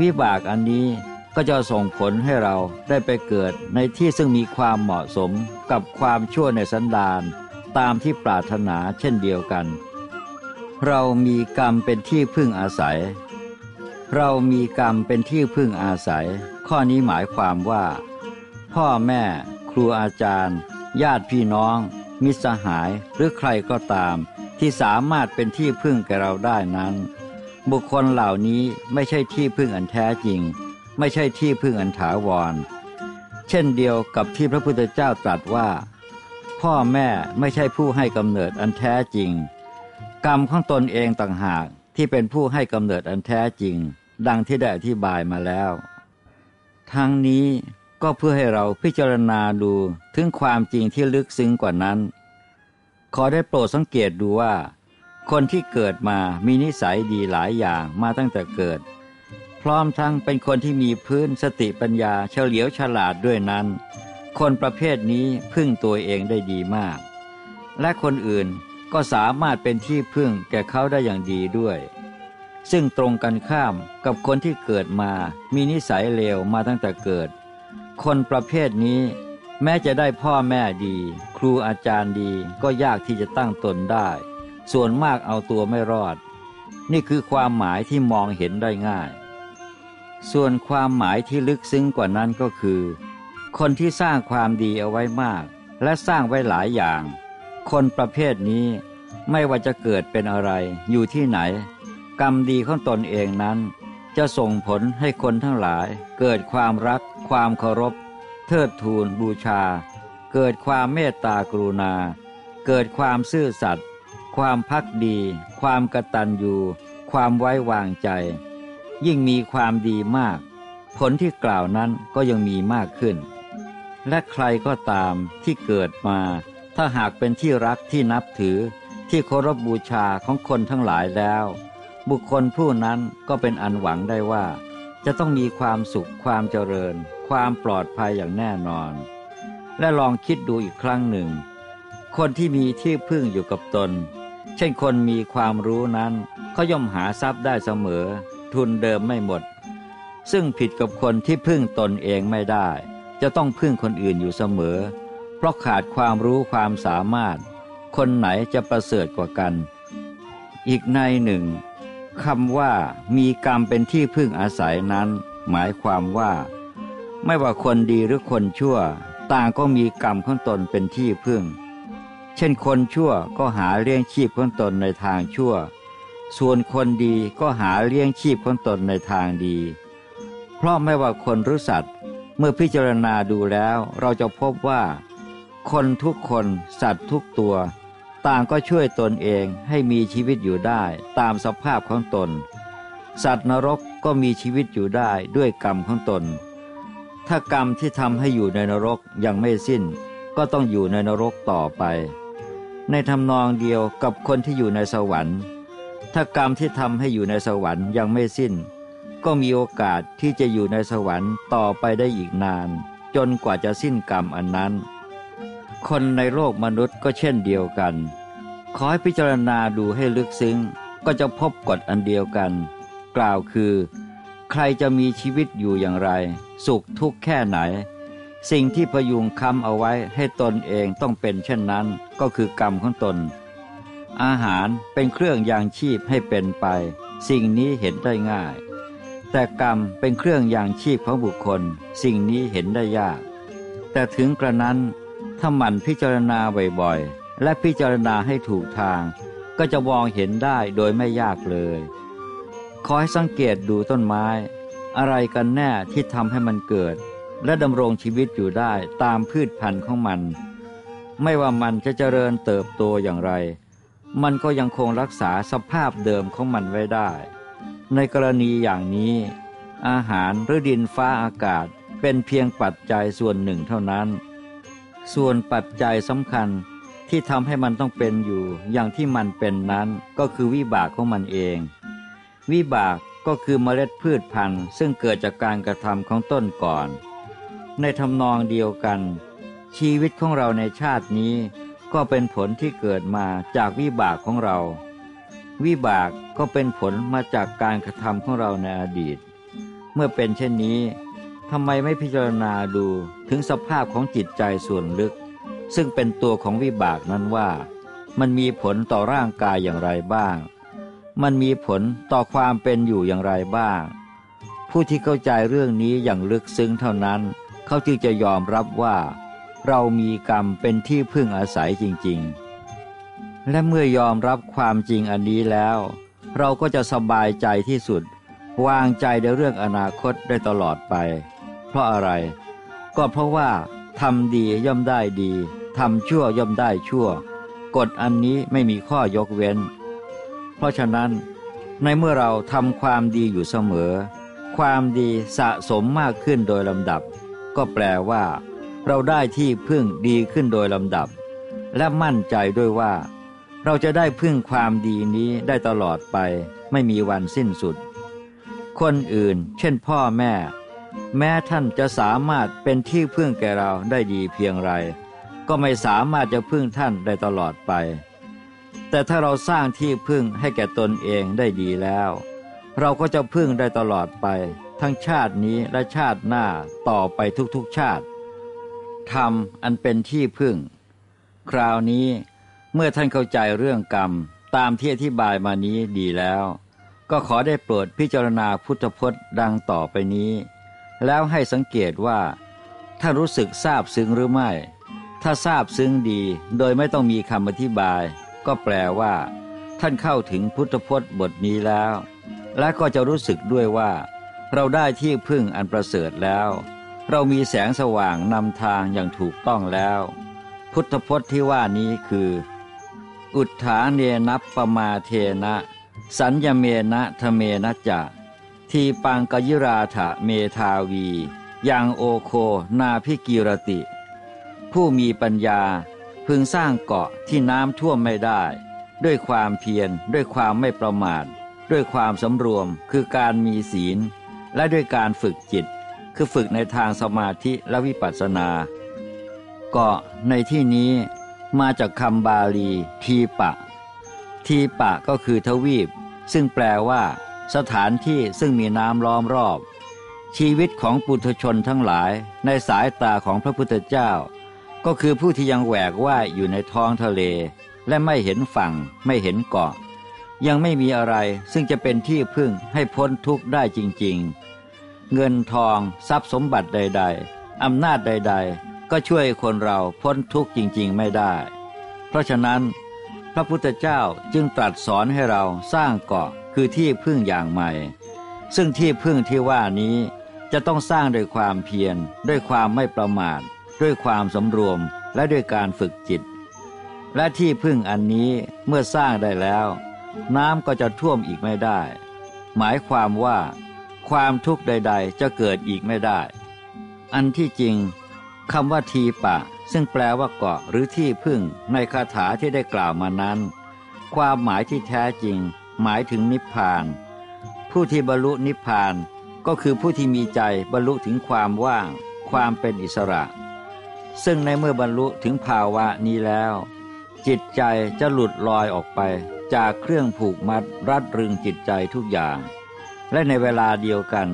วิบากอันนี้ ก็จะส่งผลให้เราได้ไปเกิดในที่ซึ่งมีความเหมาะสมกับความชั่วในสันดานตามที่ปรารถนาเช่นเดียวกัน เรามีกรรมเป็นที่พึ่งอาศัย เรามีกรรมเป็นที่พึ่งอาศัย ข้อนี้หมายความว่า พ่อแม่ ครูอาจารย์ ญาติพี่น้อง มิตรสหายหรือใครก็ตาม ที่สามารถเป็นที่พึ่งแก่เราได้นั้น บุคคลเหล่านี้ไม่ใช่ที่พึ่งอันแท้จริง ไม่ใช่ที่พึ่งอันถาวร เช่นเดียวกับที่พระพุทธเจ้าตรัสว่า พ่อแม่ไม่ใช่ผู้ให้กำเนิดอันแท้จริง กรรมของตนเองต่างหากที่เป็นผู้ให้กำเนิดอันแท้จริง ดังที่ได้อธิบายมาแล้ว ทั้งนี้ก็เพื่อให้เราพิจารณาดูถึงความจริงที่ลึกซึ้งกว่านั้น ขอได้โปรดสังเกตดูว่า คนที่เกิดมามีนิสัยดีหลายอย่างมาตั้งแต่เกิด พร้อมทั้งเป็นคนที่มีพื้นสติปัญญาเฉลียวฉลาดด้วยนั้น คนประเภทนี้พึ่งตัวเองได้ดีมาก และคนอื่นก็สามารถเป็นที่พึ่งแก่เขาได้อย่างดีด้วย ซึ่งตรงกันข้ามกับคนที่เกิดมา มีนิสัยเลวมาตั้งแต่เกิด คนประเภทนี้แม้จะได้พ่อแม่ดี ครูอาจารย์ดีก็ยากที่จะตั้งตนได้ ส่วนมากเอาตัวไม่รอด นี่คือความหมายที่มองเห็นได้ง่าย ส่วนความหมายที่ลึกซึ้งกว่านั้นก็คือ คนที่สร้างความดีเอาไว้มาก และสร้างไว้หลายอย่าง คนประเภทนี้ไม่ว่าจะเกิดเป็นอะไร อยู่ที่ไหน กรรมดีของตนเองนั้น จะส่งผลให้คนทั้งหลาย เกิดความรัก ความเคารพ เทิดทูนบูชา เกิดความเมตตากรุณา เกิดความซื่อสัตย์ความพักดี ความกตัญญูความไว้วางใจ ยิ่งมีความดีมาก ผลที่กล่าวนั้นก็ยังมีมากขึ้น และใครก็ตามที่เกิดมา ถ้าหากเป็นที่รักที่นับถือ ที่เคารพบูชาของคนทั้งหลายแล้ว บุคคลผู้นั้นก็เป็นอันหวังได้ว่า จะต้องมีความสุขความเจริญ ความปลอดภัยอย่างแน่นอน และลองคิดดูอีกครั้งหนึ่ง คนที่มีที่พึ่งอยู่กับตน เช่นคนมีความรู้นั้นเขาย่อมหาทรัพย์ได้เสมอ ทุนเดิมไม่หมด ซึ่งผิดกับคนที่พึ่งตนเองไม่ได้ จะต้องพึ่งคนอื่นอยู่เสมอ เพราะขาดความรู้ความสามารถ คนไหนจะประเสริฐกว่ากัน อีกในหนึ่งคำว่ามีกรรมเป็นที่พึ่งอาศัยนั้น หมายความว่า ไม่ว่าคนดีหรือคนชั่ว ต่างก็มีกรรมของตนเป็นที่พึ่ง เช่นคนชั่วก็หาเลี้ยงชีพของตนในทางชั่ว ส่วนคนดีก็หาเลี้ยงชีพของตนในทางดี เพราะไม่ว่าคนหรือสัตว์ เมื่อพิจารณาดูแล้วเราจะพบว่า คนทุกคนสัตว์ทุกตัว ต่างก็ช่วยตนเองให้มีชีวิตอยู่ได้ตามสภาพของตน สัตว์นรกก็มีชีวิตอยู่ได้ด้วยกรรมของตน ถ้ากรรมที่ทำให้อยู่ในนรกยังไม่สิ้น ก็ต้องอยู่ในนรกต่อไป ในทำนองเดียวกับคนที่อยู่ในสวรรค์ ถ้ากรรมที่ทำให้อยู่ในสวรรค์ยังไม่สิ้น ก็มีโอกาสที่จะอยู่ในสวรรค์ต่อไปได้อีกนาน จนกว่าจะสิ้นกรรมอันนั้น คนในโลกมนุษย์ก็เช่นเดียวกัน ขอให้พิจารณาดูให้ลึกซึ้ง ก็จะพบกฎอันเดียวกัน กล่าวคือ ใครจะมีชีวิตอยู่อย่างไร สุขทุกข์แค่ไหน สิ่งที่พยุงคำเอาไว้ให้ตนเองต้องเป็นเช่นนั้น ก็คือกรรมของตน อาหารเป็นเครื่องยางชีพให้เป็นไป สิ่งนี้เห็นได้ง่าย แต่กรรมเป็นเครื่องยางชีพของบุคคล สิ่งนี้เห็นได้ยาก แต่ถึงกระนั้นถ้าหมั่นพิจารณาบ่อยๆ และพิจารณาให้ถูกทาง ก็จะมองเห็นได้โดยไม่ยากเลยขอให้สังเกตดูต้นไม้ อะไรกันแน่ที่ทำให้มันเกิด และดำรงชีวิตอยู่ได้ตามพืชพันธุ์ของมัน ไม่ว่ามันจะเจริญเติบโตอย่างไร มันก็ยังคงรักษาสภาพเดิมของมันไว้ได้ ในกรณีอย่างนี้ อาหารหรือดินฟ้าอากาศเป็นเพียงปัจจัยส่วนหนึ่งเท่านั้น ส่วนปัจจัยสำคัญที่ทำให้มันต้องเป็นอยู่อย่างที่มันเป็นนั้นก็คือวิบากของมันเอง วิบากก็คือเมล็ดพืชพันธุ์ซึ่งเกิดจากการกระทำของต้นก่อน ในทำนองเดียวกัน ชีวิตของเราในชาตินี้ ก็เป็นผลที่เกิดมาจากวิบากของเรา วิบากก็เป็นผลมาจากการกระทำของเราในอดีต เมื่อเป็นเช่นนี้ทำไมไม่พิจารณาดูถึงสภาพของจิตใจส่วนลึก ซึ่งเป็นตัวของวิบากนั้นว่า มันมีผลต่อร่างกายอย่างไรบ้าง มันมีผลต่อความเป็นอยู่อย่างไรบ้าง ผู้ที่เข้าใจเรื่องนี้อย่างลึกซึ้งเท่านั้น เขาจึงจะยอมรับว่า เรามีกรรมเป็นที่พึ่งอาศัยจริงๆ และเมื่อยอมรับความจริงอันนี้แล้ว เราก็จะสบายใจที่สุด วางใจในเรื่องอนาคตได้ตลอดไป เพราะอะไร ก็เพราะว่าทำดีย่อมได้ดีทำชั่วย่อมได้ชั่ว กฎอันนี้ไม่มีข้อยกเว้น เพราะฉะนั้น ในเมื่อเราทำความดีอยู่เสมอ ความดีสะสมมากขึ้นโดยลำดับ ก็แปลว่า เราได้ที่พึ่งดีขึ้นโดยลำดับ และมั่นใจด้วยว่า เราจะได้พึ่งความดีนี้ได้ตลอดไปไม่มีวันสิ้นสุด คนอื่น เช่นพ่อแม่ แม้ท่านจะสามารถเป็นที่พึ่งแก่เราได้ดีเพียงไร ก็ไม่สามารถจะพึ่งท่านได้ตลอดไป แต่ถ้าเราสร้างที่พึ่งให้แก่ตนเองได้ดีแล้ว เราก็จะพึ่งได้ตลอดไป ทั้งชาตินี้และชาติหน้าต่อไปทุกๆชาติ ธรรมอันเป็นที่พึ่ง คราวนี้เมื่อท่านเข้าใจเรื่องกรรมตามที่อธิบายมานี้ดีแล้ว ก็ขอได้โปรดพิจารณาพุทธพจน์ดังต่อไปนี้ แล้วให้สังเกตว่าถ้านรู้สึกทราบซึ้งหรือไม่ ถ้าทราบซึ้งดีโดยไม่ต้องมีคำอธิบาย ก็แปลว่า ท่านเข้าถึงพุทธพจน์บทนี้แล้ว และก็จะรู้สึกด้วยว่า เราได้ที่พึ่งอันประเสริฐแล้ว เรามีแสงสว่างนำทางอย่างถูกต้องแล้ว พุทธพจน์ที่ว่านี้คือ อุทธาเนนัปปมาเทนะ สัญญเมนะทะเมนะจะ ทีปังกยิราถะเมทาวียังโอโคนาพิกิรติ ผู้มีปัญญาพึงสร้างเกาะที่น้ำท่วมไม่ได้ ด้วยความเพียรด้วยความไม่ประมาท ด้วยความสำรวมคือการมีศีล และด้วยการฝึกจิต คือฝึกในทางสมาธิและวิปัสสนาเกาะในที่นี้มาจากคำบาลี ทีปะ ทีปะก็คือทวีป ซึ่งแปลว่า สถานที่ซึ่งมีน้ำล้อมรอบ ชีวิตของปุถุชนทั้งหลาย ในสายตาของพระพุทธเจ้า ก็คือผู้ที่ยังแหวกว่ายอยู่ในท้องทะเล และไม่เห็นฝั่ง ไม่เห็นเกาะ ยังไม่มีอะไรซึ่งจะเป็นที่พึ่งให้พ้นทุกข์ได้จริง ๆ เงินทอง ทรัพย์สมบัติใด ๆอำนาจใด ๆ ก็ช่วยคนเราพ้นทุกข์จริงๆไม่ได้ เพราะฉะนั้น พระพุทธเจ้าจึงตรัสสอนให้เราสร้างเกาะคือที่พึ่งอย่างใหม่ ซึ่งที่พึ่งที่ว่านี้จะต้องสร้างด้วยความเพียร ด้วยความไม่ประมาท ด้วยความสำรวมและด้วยการฝึกจิต และที่พึ่งอันนี้เมื่อสร้างได้แล้ว น้ำก็จะท่วมอีกไม่ได้ หมายความว่า ความทุกข์ใด ๆ จะเกิดอีกไม่ได้ อันที่จริงคำว่าทีปะ ซึ่งแปลว่าเกาะหรือที่พึ่งในคาถาที่ได้กล่าวมานั้น ความหมายที่แท้จริง หมายถึงนิพพาน ผู้ที่บรรลุนิพพานก็คือผู้ที่มีใจบรรลุถึงความว่าง ความเป็นอิสระ ซึ่งในเมื่อบรรลุถึงภาวะนี้แล้ว จิตใจจะหลุดลอยออกไปจากเครื่องผูกมัดรัดรึงจิตใจทุกอย่าง และในเวลาเดียวกัน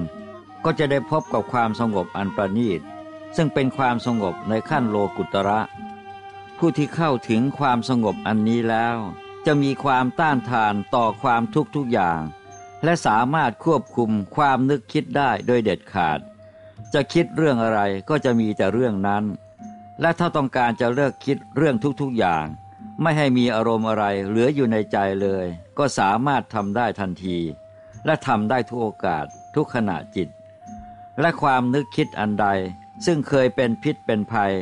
ก็จะได้พบกับความสงบอันประณีต ซึ่งเป็นความสงบในขั้นโลกุตระ ผู้ที่เข้าถึงความสงบอันนี้แล้ว จะมีความต้านทานต่อความทุกข์ทุกอย่าง และสามารถควบคุมความนึกคิดได้โดยเด็ดขาด จะคิดเรื่องอะไรก็จะมีแต่เรื่องนั้น และถ้าต้องการจะเลิกคิดเรื่องทุกๆอย่างไม่ให้มีอารมณ์อะไรเหลืออยู่ในใจเลย ก็สามารถทำได้ทันที และทำได้ทุกโอกาสทุกขณะจิต และความนึกคิดอันใด ซึ่งเคยเป็นพิษเป็นภัย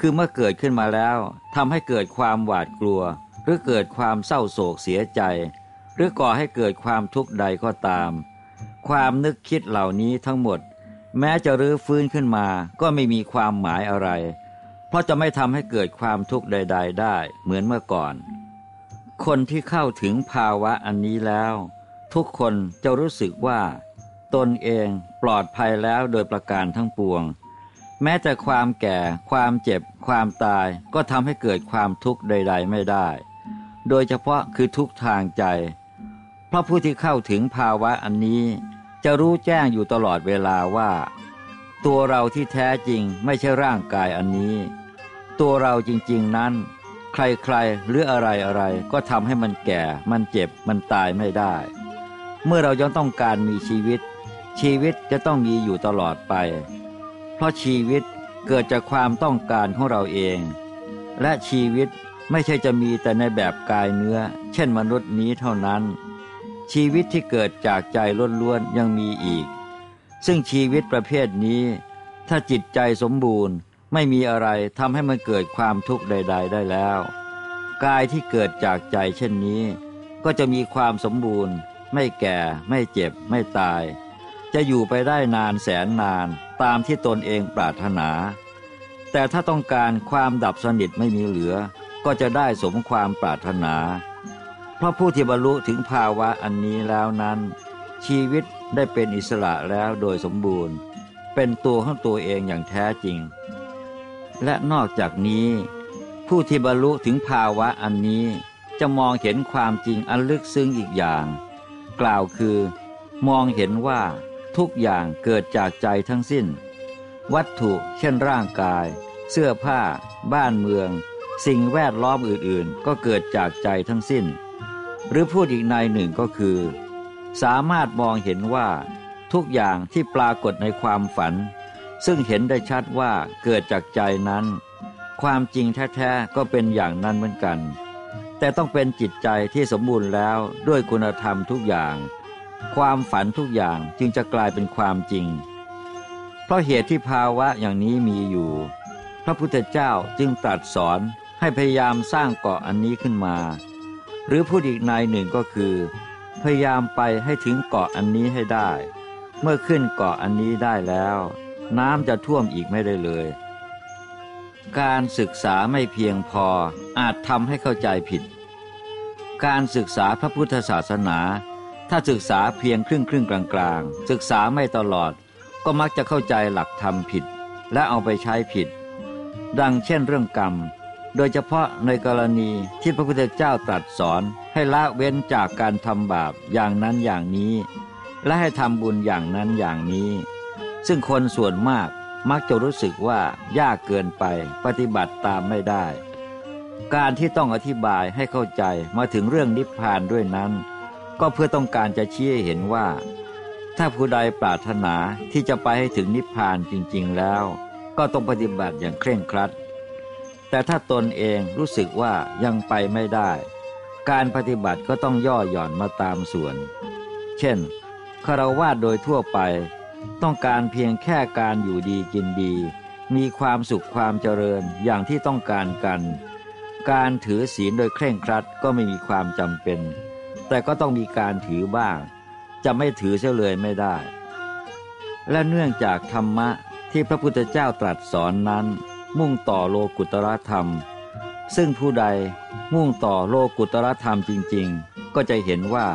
คือเมื่อเกิดขึ้นมาแล้วทำให้เกิดความหวาดกลัว หรือเกิดความเศร้าโศกเสียใจ หรือก่อให้เกิดความทุกข์ใดก็ตาม ความนึกคิดเหล่านี้ทั้งหมด แม้จะรื้อฟื้นขึ้นมาก็ไม่มีความหมายอะไร เพราะจะไม่ทำให้เกิดความทุกข์ใด ๆ ได้ เหมือนเมื่อก่อน คนที่เข้าถึงภาวะอันนี้แล้ว ทุกคนจะรู้สึกว่า ตนเองปลอดภัยแล้วโดยประการทั้งปวง แม้แต่ความแก่ ความเจ็บ ความตายก็ทำให้เกิดความทุกข์ใด ๆ ไม่ได้ โดยเฉพาะคือทุกทางใจ เพราะผู้ที่เข้าถึงภาวะอันนี้ จะรู้แจ้งอยู่ตลอดเวลาว่า ตัวเราที่แท้จริงไม่ใช่ร่างกายอันนี้ ตัวเราจริงๆนั้นใครๆ หรืออะไรอะไรก็ทำให้มันแก่ มันเจ็บ มันตายไม่ได้ เมื่อเรายังต้องการมีชีวิต ชีวิตจะต้องมีอยู่ตลอดไป เพราะชีวิตเกิดจากความต้องการของเราเอง และชีวิตไม่ใช่จะมีแต่ในแบบกายเนื้อ เช่นมนุษย์นี้เท่านั้น ชีวิตที่เกิดจากใจล้วนๆยังมีอีก ซึ่งชีวิตประเภทนี้ ถ้าจิตใจสมบูรณ์ไม่มีอะไรทำให้มันเกิดความทุกข์ใด ๆ ได้แล้ว กายที่เกิดจากใจเช่นนี้ ก็จะมีความสมบูรณ์ ไม่แก่ ไม่เจ็บ ไม่ตาย จะอยู่ไปได้นานแสนนานตามที่ตนเองปรารถนา แต่ถ้าต้องการความดับสนิทไม่มีเหลือ ก็จะได้สมความปรารถนา เพราะผู้ที่บรรลุถึงภาวะอันนี้แล้วนั้น ชีวิตได้เป็นอิสระแล้วโดยสมบูรณ์ เป็นตัวของตัวเองอย่างแท้จริง และนอกจากนี้ ผู้ที่บรรลุถึงภาวะอันนี้จะมองเห็นความจริงอันลึกซึ้งอีกอย่าง กล่าวคือ มองเห็นว่าทุกอย่างเกิดจากใจทั้งสิ้น วัตถุเช่นร่างกาย เสื้อผ้า บ้านเมือง สิ่งแวดล้อมอื่นๆ ก็เกิดจากใจทั้งสิ้น หรือพูดอีกในหนึ่งก็คือ สามารถมองเห็นว่า ทุกอย่างที่ปรากฏในความฝัน ซึ่งเห็นได้ชัดว่าเกิดจากใจนั้น ความจริงแท้ๆก็เป็นอย่างนั้นเหมือนกัน แต่ต้องเป็นจิตใจที่สมบูรณ์แล้วด้วยคุณธรรมทุกอย่าง ความฝันทุกอย่างจึงจะกลายเป็นความจริง เพราะเหตุที่ภาวะอย่างนี้มีอยู่ พระพุทธเจ้าจึงตรัสสอนให้พยายามสร้างเกาะอันนี้ขึ้นมา หรือพูดอีกนายหนึ่งก็คือ พยายามไปให้ถึงเกาะอันนี้ให้ได้ เมื่อขึ้นเกาะอันนี้ได้แล้ว น้ำจะท่วมอีกไม่ได้เลย การศึกษาไม่เพียงพออาจทำให้เข้าใจผิด การศึกษาพระพุทธศาสนา ถ้าศึกษาเพียงครึ่งครึ่งกลางกลางศึกษาไม่ตลอด ก็มักจะเข้าใจหลักธรรมผิด และเอาไปใช้ผิด ดังเช่นเรื่องกรรม โดยเฉพาะในกรณีที่พระพุทธเจ้าตรัสสอนให้ละเว้นจากการทำบาปอย่างนั้นอย่างนี้ และให้ทำบุญอย่างนั้นอย่างนี้ ซึ่งคนส่วนมาก มักจะรู้สึกว่ายากเกินไปปฏิบัติตามไม่ได้ การที่ต้องอธิบายให้เข้าใจมาถึงเรื่องนิพพานด้วยนั้น ก็เพื่อต้องการจะชี้ให้เห็นว่า ถ้าผู้ใดปรารถนาที่จะไปให้ถึงนิพพานจริง ๆ แล้ว ก็ต้องปฏิบัติอย่างเคร่งครัด แต่ถ้าตนเองรู้สึกว่ายังไปไม่ได้ การปฏิบัติก็ต้องย่อหย่อนมาตามส่วน เช่นคารวะโดยทั่วไป ต้องการเพียงแค่การอยู่ดีกินดี มีความสุขความเจริญอย่างที่ต้องการกัน การถือศีลโดยเคร่งครัดก็ไม่มีความจำเป็น แต่ก็ต้องมีการถือบ้าง จะไม่ถือเสียเลยไม่ได้ และเนื่องจากธรรมะที่พระพุทธเจ้าตรัสสอนนั้น มุ่งต่อโลกุตรธรรม ซึ่งผู้ใดมุ่งต่อโลกุตรธรรมจริง ๆ ก็จะเห็นว่า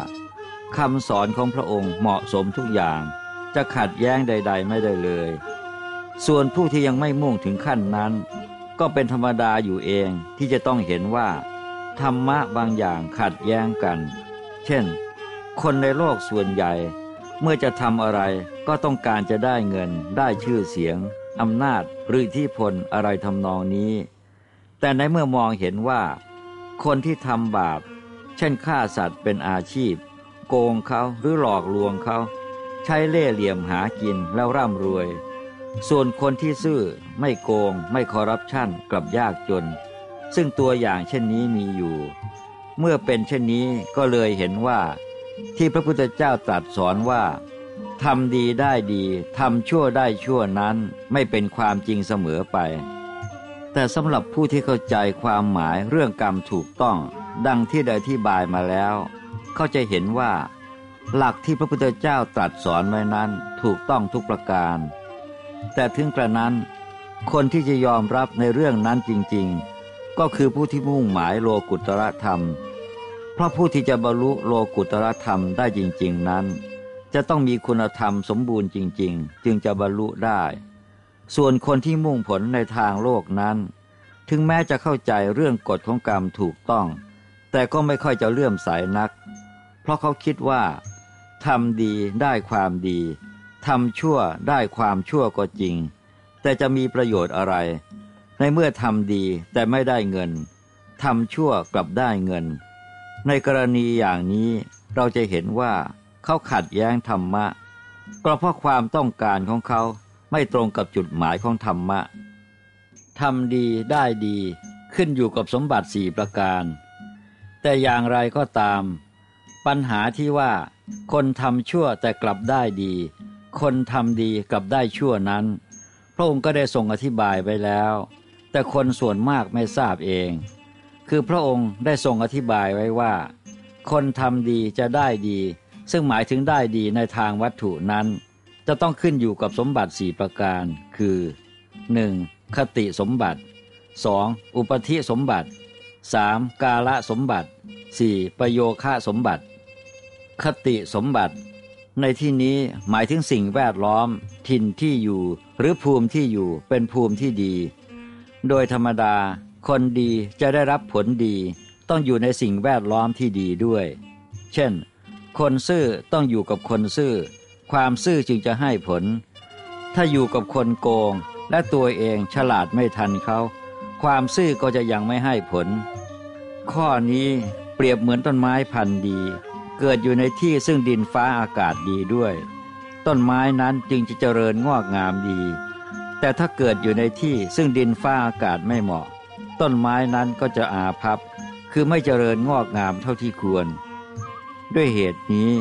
คำสอนของพระองค์เหมาะสมทุกอย่าง จะขัดแย้งใด ๆ ไม่ได้เลย ส่วนผู้ที่ยังไม่มุ่งถึงขั้นนั้น ก็เป็นธรรมดาอยู่เองที่จะต้องเห็นว่า ธรรมะบางอย่างขัดแย้งกัน เช่น คนในโลกส่วนใหญ่ เมื่อจะทำอะไรก็ต้องการจะได้เงิน ได้ชื่อเสียงอำนาจหรือที่พลอะไรทำนองนี้ แต่ในเมื่อมองเห็นว่า คนที่ทำบาป เช่นฆ่าสัตว์เป็นอาชีพ โกงเขาหรือหลอกลวงเขา ใช้เล่เหลี่ยมหากินแล้วร่ำรวย ส่วนคนที่ซื่อไม่โกงไม่คอร์รัปชันกลับยากจน ซึ่งตัวอย่างเช่นนี้มีอยู่ เมื่อเป็นเช่นนี้ก็เลยเห็นว่า ที่พระพุทธเจ้าตรัสสอนว่าทำดีได้ดีทำชั่วได้ชั่วนั้นไม่เป็นความจริงเสมอไป แต่สำหรับผู้ที่เข้าใจความหมายเรื่องกรรมถูกต้อง ดังที่ได้อธิบายมาแล้ว เขาจะเห็นว่า หลักที่พระพุทธเจ้าตรัสสอนไว้นั้นถูกต้องทุกประการ แต่ถึงกระนั้นคนที่จะยอมรับในเรื่องนั้นจริงๆ ก็คือผู้ที่มุ่งหมายโลกุตระธรรม เพราะผู้ที่จะบรรลุโลกุตระธรรมได้จริง ๆนั้น จะต้องมีคุณธรรมสมบูรณ์จริง ๆ จึงจะบรรลุได้ ส่วนคนที่มุ่งผลในทางโลกนั้น ถึงแม้จะเข้าใจเรื่องกฎของกรรมถูกต้อง แต่ก็ไม่ค่อยจะเลื่อมใสนัก เพราะเขาคิดว่า ทำดีได้ความดีทำชั่วได้ความชั่วก็จริง แต่จะมีประโยชน์อะไร ในเมื่อทำดีแต่ไม่ได้เงินทำชั่วกลับได้เงิน ในกรณีอย่างนี้เราจะเห็นว่าเขาขัดแย้งธรรมะก็เพราะความต้องการของเขาไม่ตรงกับจุดหมายของธรรมะทำดีได้ดีขึ้นอยู่กับสมบัติสี่ประการ แต่อย่างไรก็ตาม ปัญหาที่ว่า คนทำชั่วแต่กลับได้ดี คนทำดีกลับได้ชั่วนั้น พระองค์ก็ได้ทรงอธิบายไว้แล้ว แต่คนส่วนมากไม่ทราบเอง คือพระองค์ได้ทรงอธิบายไว้ว่า คนทำดีจะได้ดี ซึ่งหมายถึงได้ดีในทางวัตถุนั้น จะต้องขึ้นอยู่กับสมบัติสี่ประการ คือ 1. คติสมบัติ 2. อุปธิสมบัติ 3. กาละสมบัติ 4. ประโยค่าสมบัติ คติสมบัติ ในที่นี้หมายถึงสิ่งแวดล้อม ถิ่นที่อยู่ หรือภูมิที่อยู่เป็นภูมิที่ดี โดยธรรมดา คนดีจะได้รับผลดี ต้องอยู่ในสิ่งแวดล้อมที่ดีด้วย เช่น คนซื่อต้องอยู่กับคนซื่อ ความซื่อจึงจะให้ผล ถ้าอยู่กับคนโกง และตัวเองฉลาดไม่ทันเขาความซื่อก็จะยังไม่ให้ผล ข้อนี้เปรียบเหมือนต้นไม้พันธุ์ดี เกิดอยู่ในที่ซึ่งดินฟ้าอากาศดีด้วย ต้นไม้นั้นจึงจะเจริญงอกงามดี แต่ถ้าเกิดอยู่ในที่ซึ่งดินฟ้าอากาศไม่เหมาะ ต้นไม้นั้นก็จะอาพับ คือไม่เจริญงอกงามเท่าที่ควร ด้วยเหตุนี้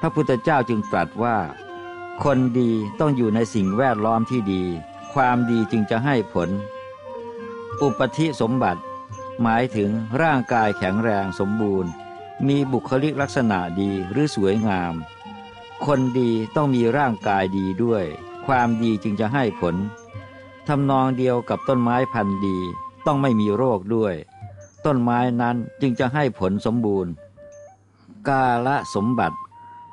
พระพุทธเจ้าจึงตรัสว่า คนดีต้องอยู่ในสิ่งแวดล้อมที่ดี ความดีจึงจะให้ผล อุปธิสมบัติ หมายถึงร่างกายแข็งแรงสมบูรณ์ มีบุคลิกลักษณะดีหรือสวยงาม คนดีต้องมีร่างกายดีด้วย ความดีจึงจะให้ผลทำนองเดียวกับต้นไม้พันธุ์ดี ต้องไม่มีโรคด้วย ต้นไม้นั้นจึงจะให้ผลสมบูรณ์ กาละสมบัติ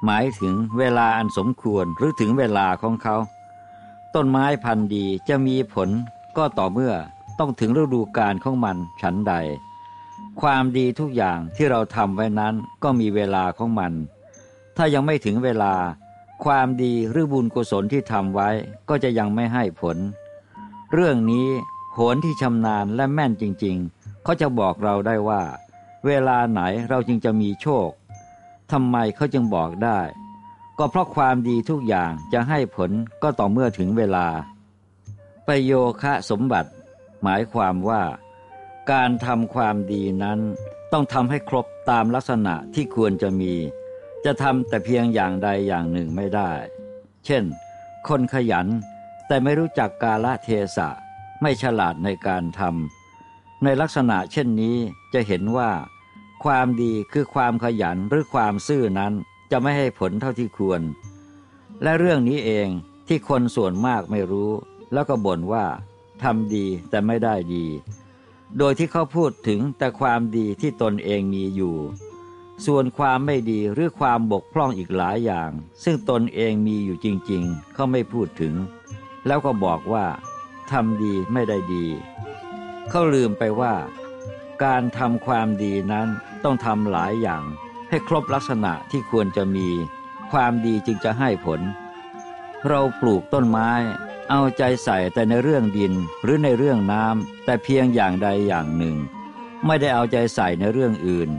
หมายถึงเวลาอันสมควรหรือถึงเวลาของเขา ต้นไม้พันธุ์ดีจะมีผลก็ต่อเมื่อต้องถึงฤดูกาลของมันฉันใด ความดีทุกอย่างที่เราทำไว้นั้นก็มีเวลาของมัน ถ้ายังไม่ถึงเวลา ความดีหรือบุญกุศลที่ทำไว้ก็จะยังไม่ให้ผล เรื่องนี้โหนที่ชำนาญและแม่นจริง ๆ เขาจะบอกเราได้ว่า เวลาไหนเราจึงจะมีโชคทำไมเขาจึงบอกได้ ก็เพราะความดีทุกอย่างจะให้ผลก็ต่อเมื่อถึงเวลา ประโยคะสมบัติ หมายความว่า การทำความดีนั้น ต้องทำให้ครบตามลักษณะที่ควรจะมี จะทำแต่เพียงอย่างใดอย่างหนึ่งไม่ได้ เช่น คนขยัน แต่ไม่รู้จักกาลเทศะ ไม่ฉลาดในการทำในลักษณะเช่นนี้จะเห็นว่า ความดีคือความขยันหรือความซื่อนั้นจะไม่ให้ผลเท่าที่ควร และเรื่องนี้เองที่คนส่วนมากไม่รู้ แล้วก็บ่นว่าทำดีแต่ไม่ได้ดี โดยที่เขาพูดถึงแต่ความดีที่ตนเองมีอยู่ ส่วนความไม่ดีหรือความบกพร่องอีกหลายอย่าง ซึ่งตนเองมีอยู่จริงๆ เขาไม่พูดถึง แล้วก็บอกว่าทำดีไม่ได้ดี เขาลืมไปว่า การทำความดีนั้นต้องทำหลายอย่าง ให้ครบลักษณะที่ควรจะมี ความดีจึงจะให้ผล เราปลูกต้นไม้ เอาใจใส่แต่ในเรื่องดินหรือในเรื่องน้ำแต่เพียงอย่างใดอย่างหนึ่ง ไม่ได้เอาใจใส่ในเรื่องอื่น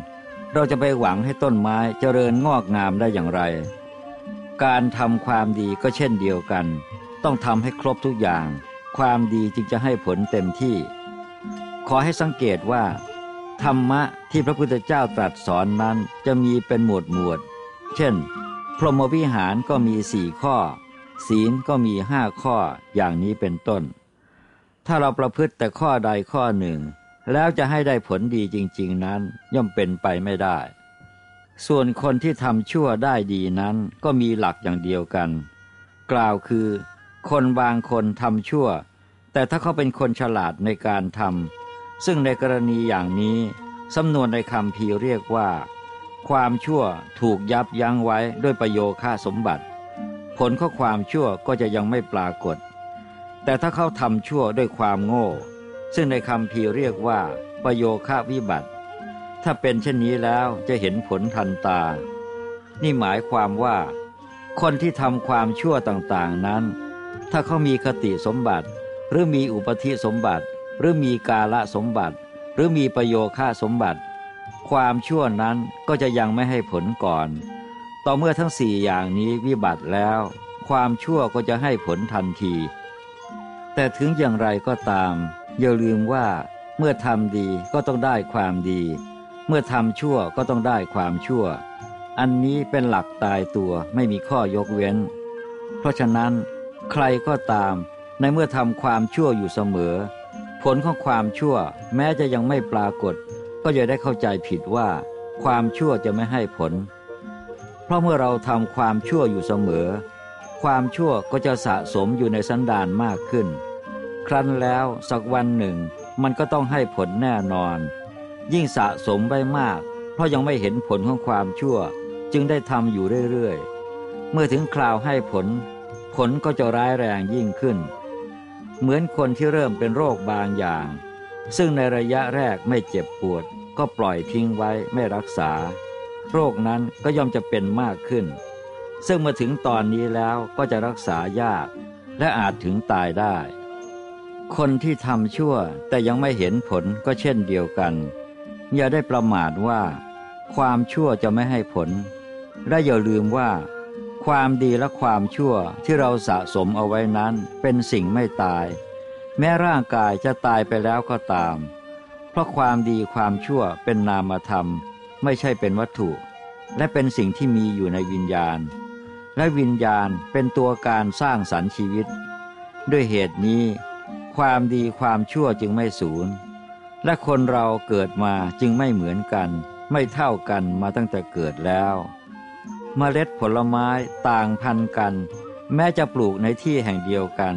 เราจะไปหวังให้ต้นไม้เจริญงอกงามได้อย่างไร การทำความดีก็เช่นเดียวกัน ต้องทำให้ครบทุกอย่าง ความดีจึงจะให้ผลเต็มที่ ขอให้สังเกตว่า ธรรมะที่พระพุทธเจ้าตรัสสอนนั้นจะมีเป็นหมวดหมวด เช่น พรหมวิหารก็มีสี่ข้อ ศีลก็มีห้าข้ออย่างนี้เป็นต้น ถ้าเราประพฤติแต่ข้อใดข้อหนึ่ง แล้วจะให้ได้ผลดีจริง ๆ นั้นย่อมเป็นไปไม่ได้ ส่วนคนที่ทำชั่วได้ดีนั้นก็มีหลักอย่างเดียวกัน กล่าวคือ คนบางคนทำชั่ว แต่ถ้าเขาเป็นคนฉลาดในการทำซึ่งในกรณีอย่างนี้สำนวนในคำพีเรียกว่า ความชั่วถูกยับยั้งไว้ด้วยประโยค่าสมบัติ ผลข้อความชั่วก็จะยังไม่ปรากฏ แต่ถ้าเขาทำชั่วด้วยความโง่ ซึ่งในคำพีเรียกว่า ประโยคาวิบัติ ถ้าเป็นเช่นนี้แล้วจะเห็นผลทันตา นี่หมายความว่า คนที่ทำความชั่วต่างๆนั้น ถ้าเขามีคติสมบัติ หรือมีอุปธิสมบัติ หรือมีกาละสมบัติ หรือมีประโยค่าสมบัติ ความชั่วนั้นก็จะยังไม่ให้ผลก่อน ต่อเมื่อทั้งสี่อย่างนี้วิบัติแล้ว ความชั่วก็จะให้ผลทันที แต่ถึงอย่างไรก็ตาม อย่าลืมว่า เมื่อทำดีก็ต้องได้ความดี เมื่อทำชั่วก็ต้องได้ความชั่ว อันนี้เป็นหลักตายตัวไม่มีข้อยกเว้น เพราะฉะนั้น ใครก็ตาม ในเมื่อทำความชั่วอยู่เสมอ ผลของความชั่วแม้จะยังไม่ปรากฏ ก็จะได้เข้าใจผิดว่า ความชั่วจะไม่ให้ผล เพราะเมื่อเราทำความชั่วอยู่เสมอ ความชั่วก็จะสะสมอยู่ในสันดานมากขึ้น ครั้นแล้วสักวันหนึ่ง มันก็ต้องให้ผลแน่นอน ยิ่งสะสมไปมาก เพราะยังไม่เห็นผลของความชั่ว จึงได้ทำอยู่เรื่อยๆ เมื่อถึงคราวให้ผล ผลก็จะร้ายแรงยิ่งขึ้น เหมือนคนที่เริ่มเป็นโรคบางอย่าง ซึ่งในระยะแรกไม่เจ็บปวด ก็ปล่อยทิ้งไว้ไม่รักษา โรคนั้นก็ย่อมจะเป็นมากขึ้น ซึ่งเมื่อถึงตอนนี้แล้วก็จะรักษายาก และอาจถึงตายได้ คนที่ทำชั่วแต่ยังไม่เห็นผลก็เช่นเดียวกัน อย่าได้ประมาทว่า ความชั่วจะไม่ให้ผล และอย่าลืมว่า ความดีและความชั่วที่เราสะสมเอาไว้นั้นเป็นสิ่งไม่ตาย แม้ร่างกายจะตายไปแล้วก็ตาม เพราะความดีความชั่วเป็นนามธรรม ไม่ใช่เป็นวัตถุ และเป็นสิ่งที่มีอยู่ในวิญญาณ และวิญญาณเป็นตัวการสร้างสรรค์ชีวิต ด้วยเหตุนี้ ความดีความชั่วจึงไม่สูญ และคนเราเกิดมาจึงไม่เหมือนกัน ไม่เท่ากันมาตั้งแต่เกิดแล้วมเมล็ดผลไม้ต่างพันกัน แม้จะปลูกในที่แห่งเดียวกัน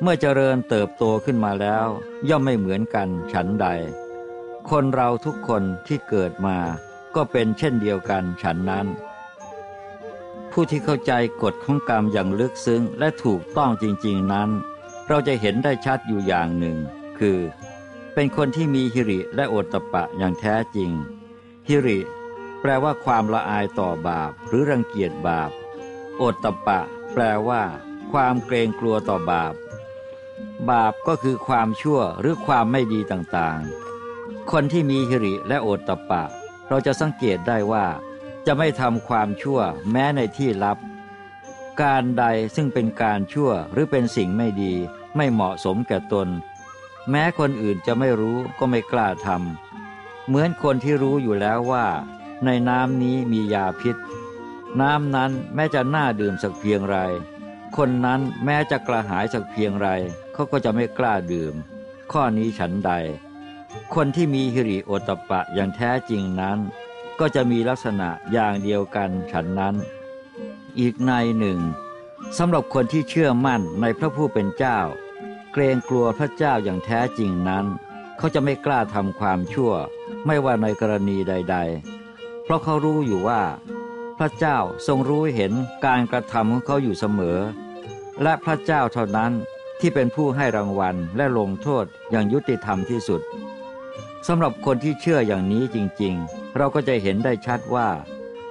เมื่อเจริญเติบโตขึ้นมาแล้ว ย่อมไม่เหมือนกันฉันใด คนเราทุกคนที่เกิดมาก็เป็นเช่นเดียวกันฉันนั้น ผู้ที่เข้าใจกฎของกรรมอย่างลึกซึ้งและถูกต้องจริงๆนั้น เราจะเห็นได้ชัดอยู่อย่างหนึ่ง คือ เป็นคนที่มีฮิริและโอตตะปะอย่างแท้จริง ฮิริ แปลว่าความละอายต่อบาปหรือรังเกียจบาป โอตตะปะ แปลว่า ความเกรงกลัวต่อบาป บาปก็คือความชั่วหรือความไม่ดีต่างๆ คนที่มีหิริและโอตตะปะ เราจะสังเกตได้ว่า จะไม่ทำความชั่วแม้ในที่ลับ การใดซึ่งเป็นการชั่วหรือเป็นสิ่งไม่ดี ไม่เหมาะสมแก่ตน แม้คนอื่นจะไม่รู้ก็ไม่กล้าทำเหมือนคนที่รู้อยู่แล้วว่า ในน้ำนี้มียาพิษ น้ำนั้นแม้จะน่าดื่มสักเพียงไร คนนั้นแม้จะกระหายสักเพียงไรเขาก็จะไม่กล้าดื่ม ข้อนี้ฉันใด คนที่มีหิริโอตปะอย่างแท้จริงนั้น ก็จะมีลักษณะอย่างเดียวกันฉันนั้น อีกในหนึ่งสำหรับคนที่เชื่อมั่นในพระผู้เป็นเจ้า เกรงกลัวพระเจ้าอย่างแท้จริงนั้น เขาจะไม่กล้าทำความชั่ว ไม่ว่าในกรณีใด ๆ เพราะเขารู้อยู่ว่า พระเจ้าทรงรู้เห็นการกระทำของเขาอยู่เสมอ และพระเจ้าเท่านั้นที่เป็นผู้ให้รางวัลและลงโทษอย่างยุติธรรมที่สุด สำหรับคนที่เชื่ออย่างนี้จริงๆ เราก็จะเห็นได้ชัดว่า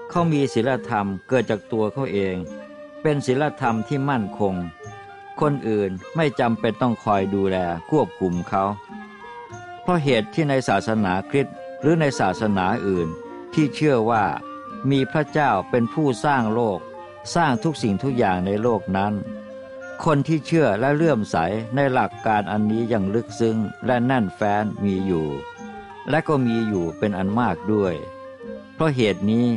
เขามีศีลธรรมเกิดจากตัวเขาเอง เป็นศีลธรรมที่มั่นคง คนอื่นไม่จำเป็นต้องคอยดูแลควบคุมเขา เพราะเหตุที่ในศาสนาคริสต์หรือในศาสนาอื่นที่เชื่อว่ามีพระเจ้าเป็นผู้สร้างโลก สร้างทุกสิ่งทุกอย่างในโลกนั้น คนที่เชื่อและเลื่อมใสในหลักการอันนี้อย่างลึกซึ้งและแน่นแฟ้นมีอยู่ และก็มีอยู่เป็นอันมากด้วย เพราะเหตุนี้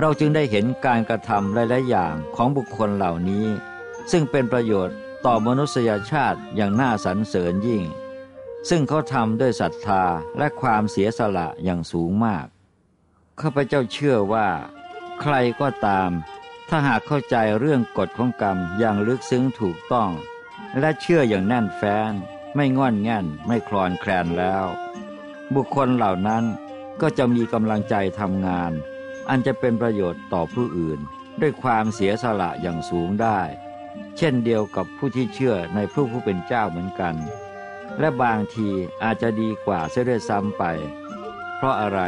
เราจึงได้เห็นการกระทำหลายๆอย่างของบุคคลเหล่านี้ ซึ่งเป็นประโยชน์ต่อมนุษยชาติอย่างน่าสรรเสริญยิ่ง ซึ่งเขาทำด้วยศรัทธาและความเสียสละอย่างสูงมากข้าพเจ้าเชื่อว่า ใครก็ตาม ถ้าหากเข้าใจเรื่องกฎของกรรมอย่างลึกซึ้งถูกต้อง และเชื่ออย่างแน่นแฟ้นไม่งอนแง่นไม่คลอนแคลนแล้ว บุคคลเหล่านั้นก็จะมีกำลังใจทำงาน อันจะเป็นประโยชน์ต่อผู้อื่น ด้วยความเสียสละอย่างสูงได้ เช่นเดียวกับผู้ที่เชื่อในผู้ผู้เป็นเจ้าเหมือนกัน และบางทีอาจจะดีกว่าเสียด้วยซ้ำไป เพราะอะไร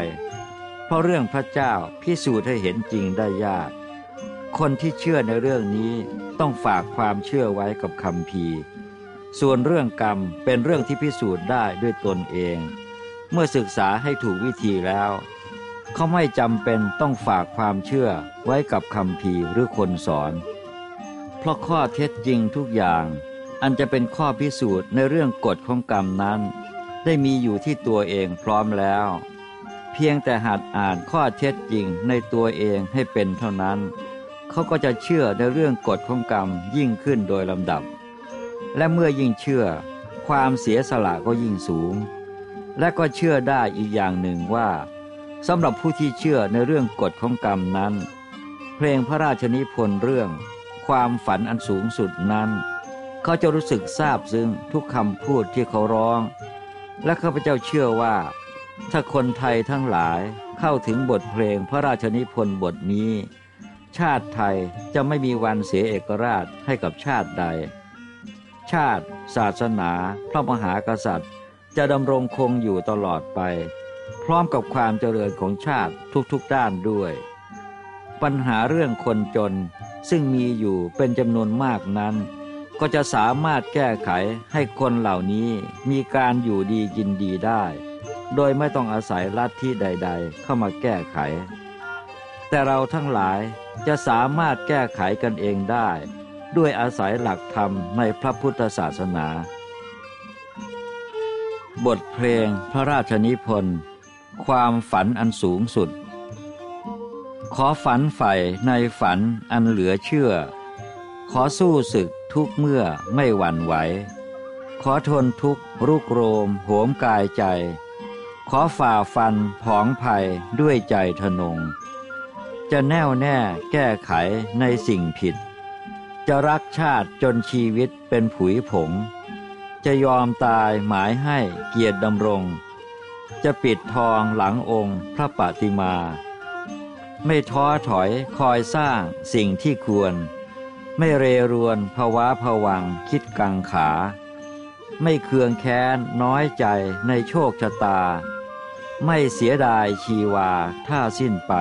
เพราะเรื่องพระเจ้าพิสูจน์ให้เห็นจริงได้ยาก คนที่เชื่อในเรื่องนี้ต้องฝากความเชื่อไว้กับคำพีส่วนเรื่องกรรมเป็นเรื่องที่พิสูจน์ได้ด้วยตนเอง เมื่อศึกษาให้ถูกวิธีแล้ว เขาไม่จำเป็นต้องฝากความเชื่อไว้กับคำพีหรือคนสอน เพราะข้อเท็จจริงทุกอย่าง อันจะเป็นข้อพิสูจน์ในเรื่องกฎของกรรมนั้น ได้มีอยู่ที่ตัวเองพร้อมแล้ว เพียงแต่หัดอ่านข้อเท็จจริงในตัวเองให้เป็นเท่านั้น เขาก็จะเชื่อในเรื่องกฎของกรรมยิ่งขึ้นโดยลำดับ และเมื่อยิ่งเชื่อ ความเสียสละก็ยิ่งสูง และก็เชื่อได้อีกอย่างหนึ่งว่าสำหรับผู้ที่เชื่อในเรื่องกฎของกรรมนั้น เพลงพระราชนิพนธ์เรื่อง ความฝันอันสูงสุดนั้น เขาจะรู้สึกซาบซึ้งทุกคำพูดที่เขาร้อง และข้าพเจ้าเชื่อว่า ถ้าคนไทยทั้งหลายเข้าถึงบทเพลงพระราชนิพนธ์บทนี้ ชาติไทยจะไม่มีวันเสียเอกราชให้กับชาติใด ชาติ ศาสนา พระมหากษัตริย์ จะดำรงคงอยู่ตลอดไป พร้อมกับความเจริญของชาติทุกๆด้านด้วย ปัญหาเรื่องคนจนซึ่งมีอยู่เป็นจำนวนมากนั้น ก็จะสามารถแก้ไขให้คนเหล่านี้มีการอยู่ดีกินดีได้ โดยไม่ต้องอาศัยลัฐทธิใด ๆ เข้ามาแก้ไข แต่เราทั้งหลายจะสามารถแก้ไขกันเองได้ ด้วยอาศัยหลักธรรมในพระพุทธศาสนา บทเพลงพระราชนิพนธ์ ความฝันอันสูงสุด ขอฝันใฝ่ในฝันอันเหลือเชื่อ ขอสู้ศึกทุกเมื่อไม่หวั่นไหว ขอทนทุกรุกโรมโหมกายใจ ขอฝ่าฟันผองภัยด้วยใจทนง จะแน่วแน่แก้ไขในสิ่งผิด จะรักชาติจนชีวิตเป็นผุยผง จะยอมตายหมายให้เกียรติดำรง จะปิดทองหลังองค์พระปฏิมา ไม่ท้อถอยคอยสร้างสิ่งที่ควร ไม่เรรวนภาวะผวังคิดกังขา ไม่เคืองแค้นน้อยใจในโชคชะตา ไม่เสียดายชีวาถ้าสิ้นไป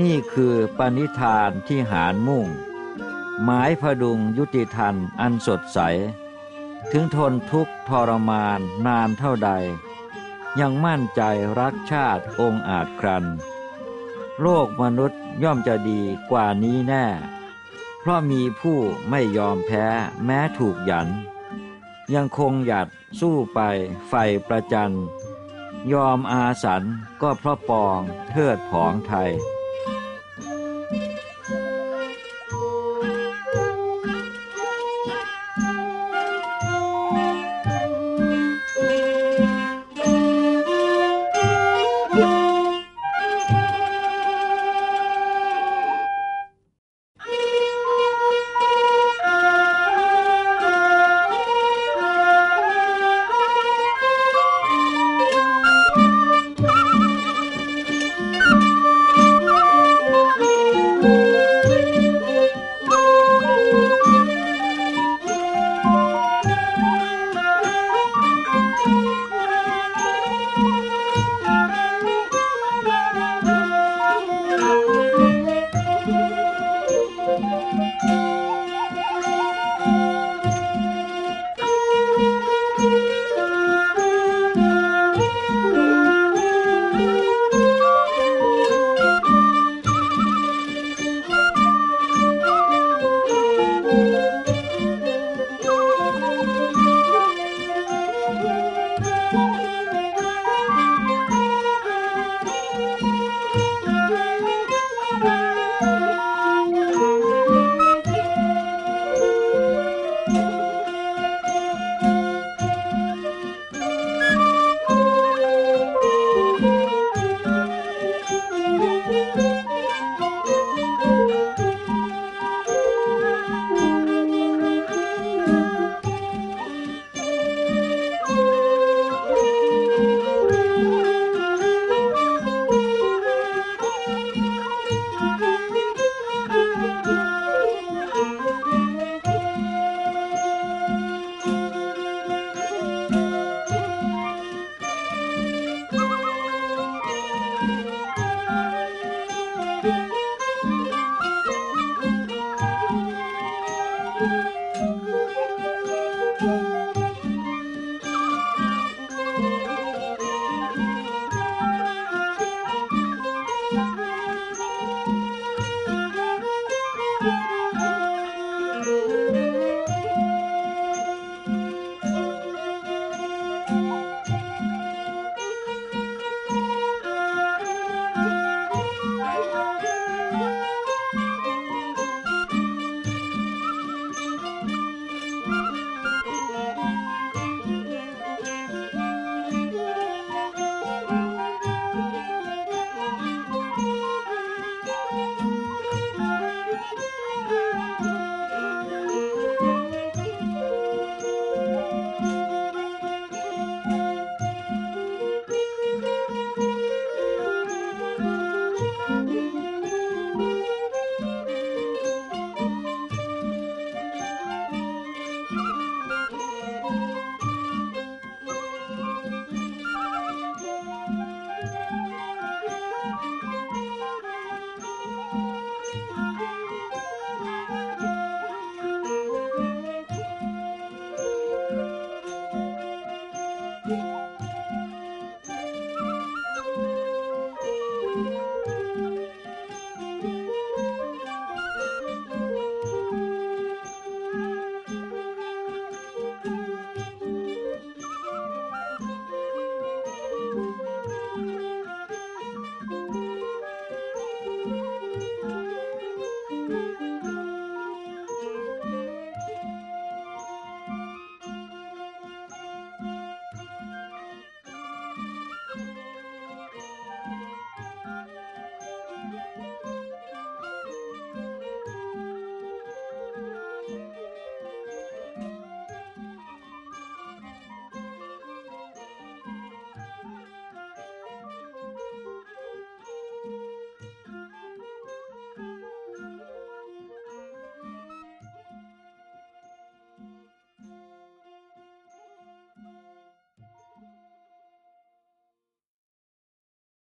นี่คือปณิธานที่หารมุ่ง หมายพดุงยุติทันอันสดใส ถึงทนทุกข์ทรมานนานเท่าใด ยังมั่นใจรักชาติองค์อาจครัน โลกมนุษย์ย่อมจะดีกว่านี้แน่ เพราะมีผู้ไม่ยอมแพ้แม้ถูกหยัน ยังคงหยัดสู้ไปไฟประจัน ยอมอาสันก็เพราะปองเทิดผองไทย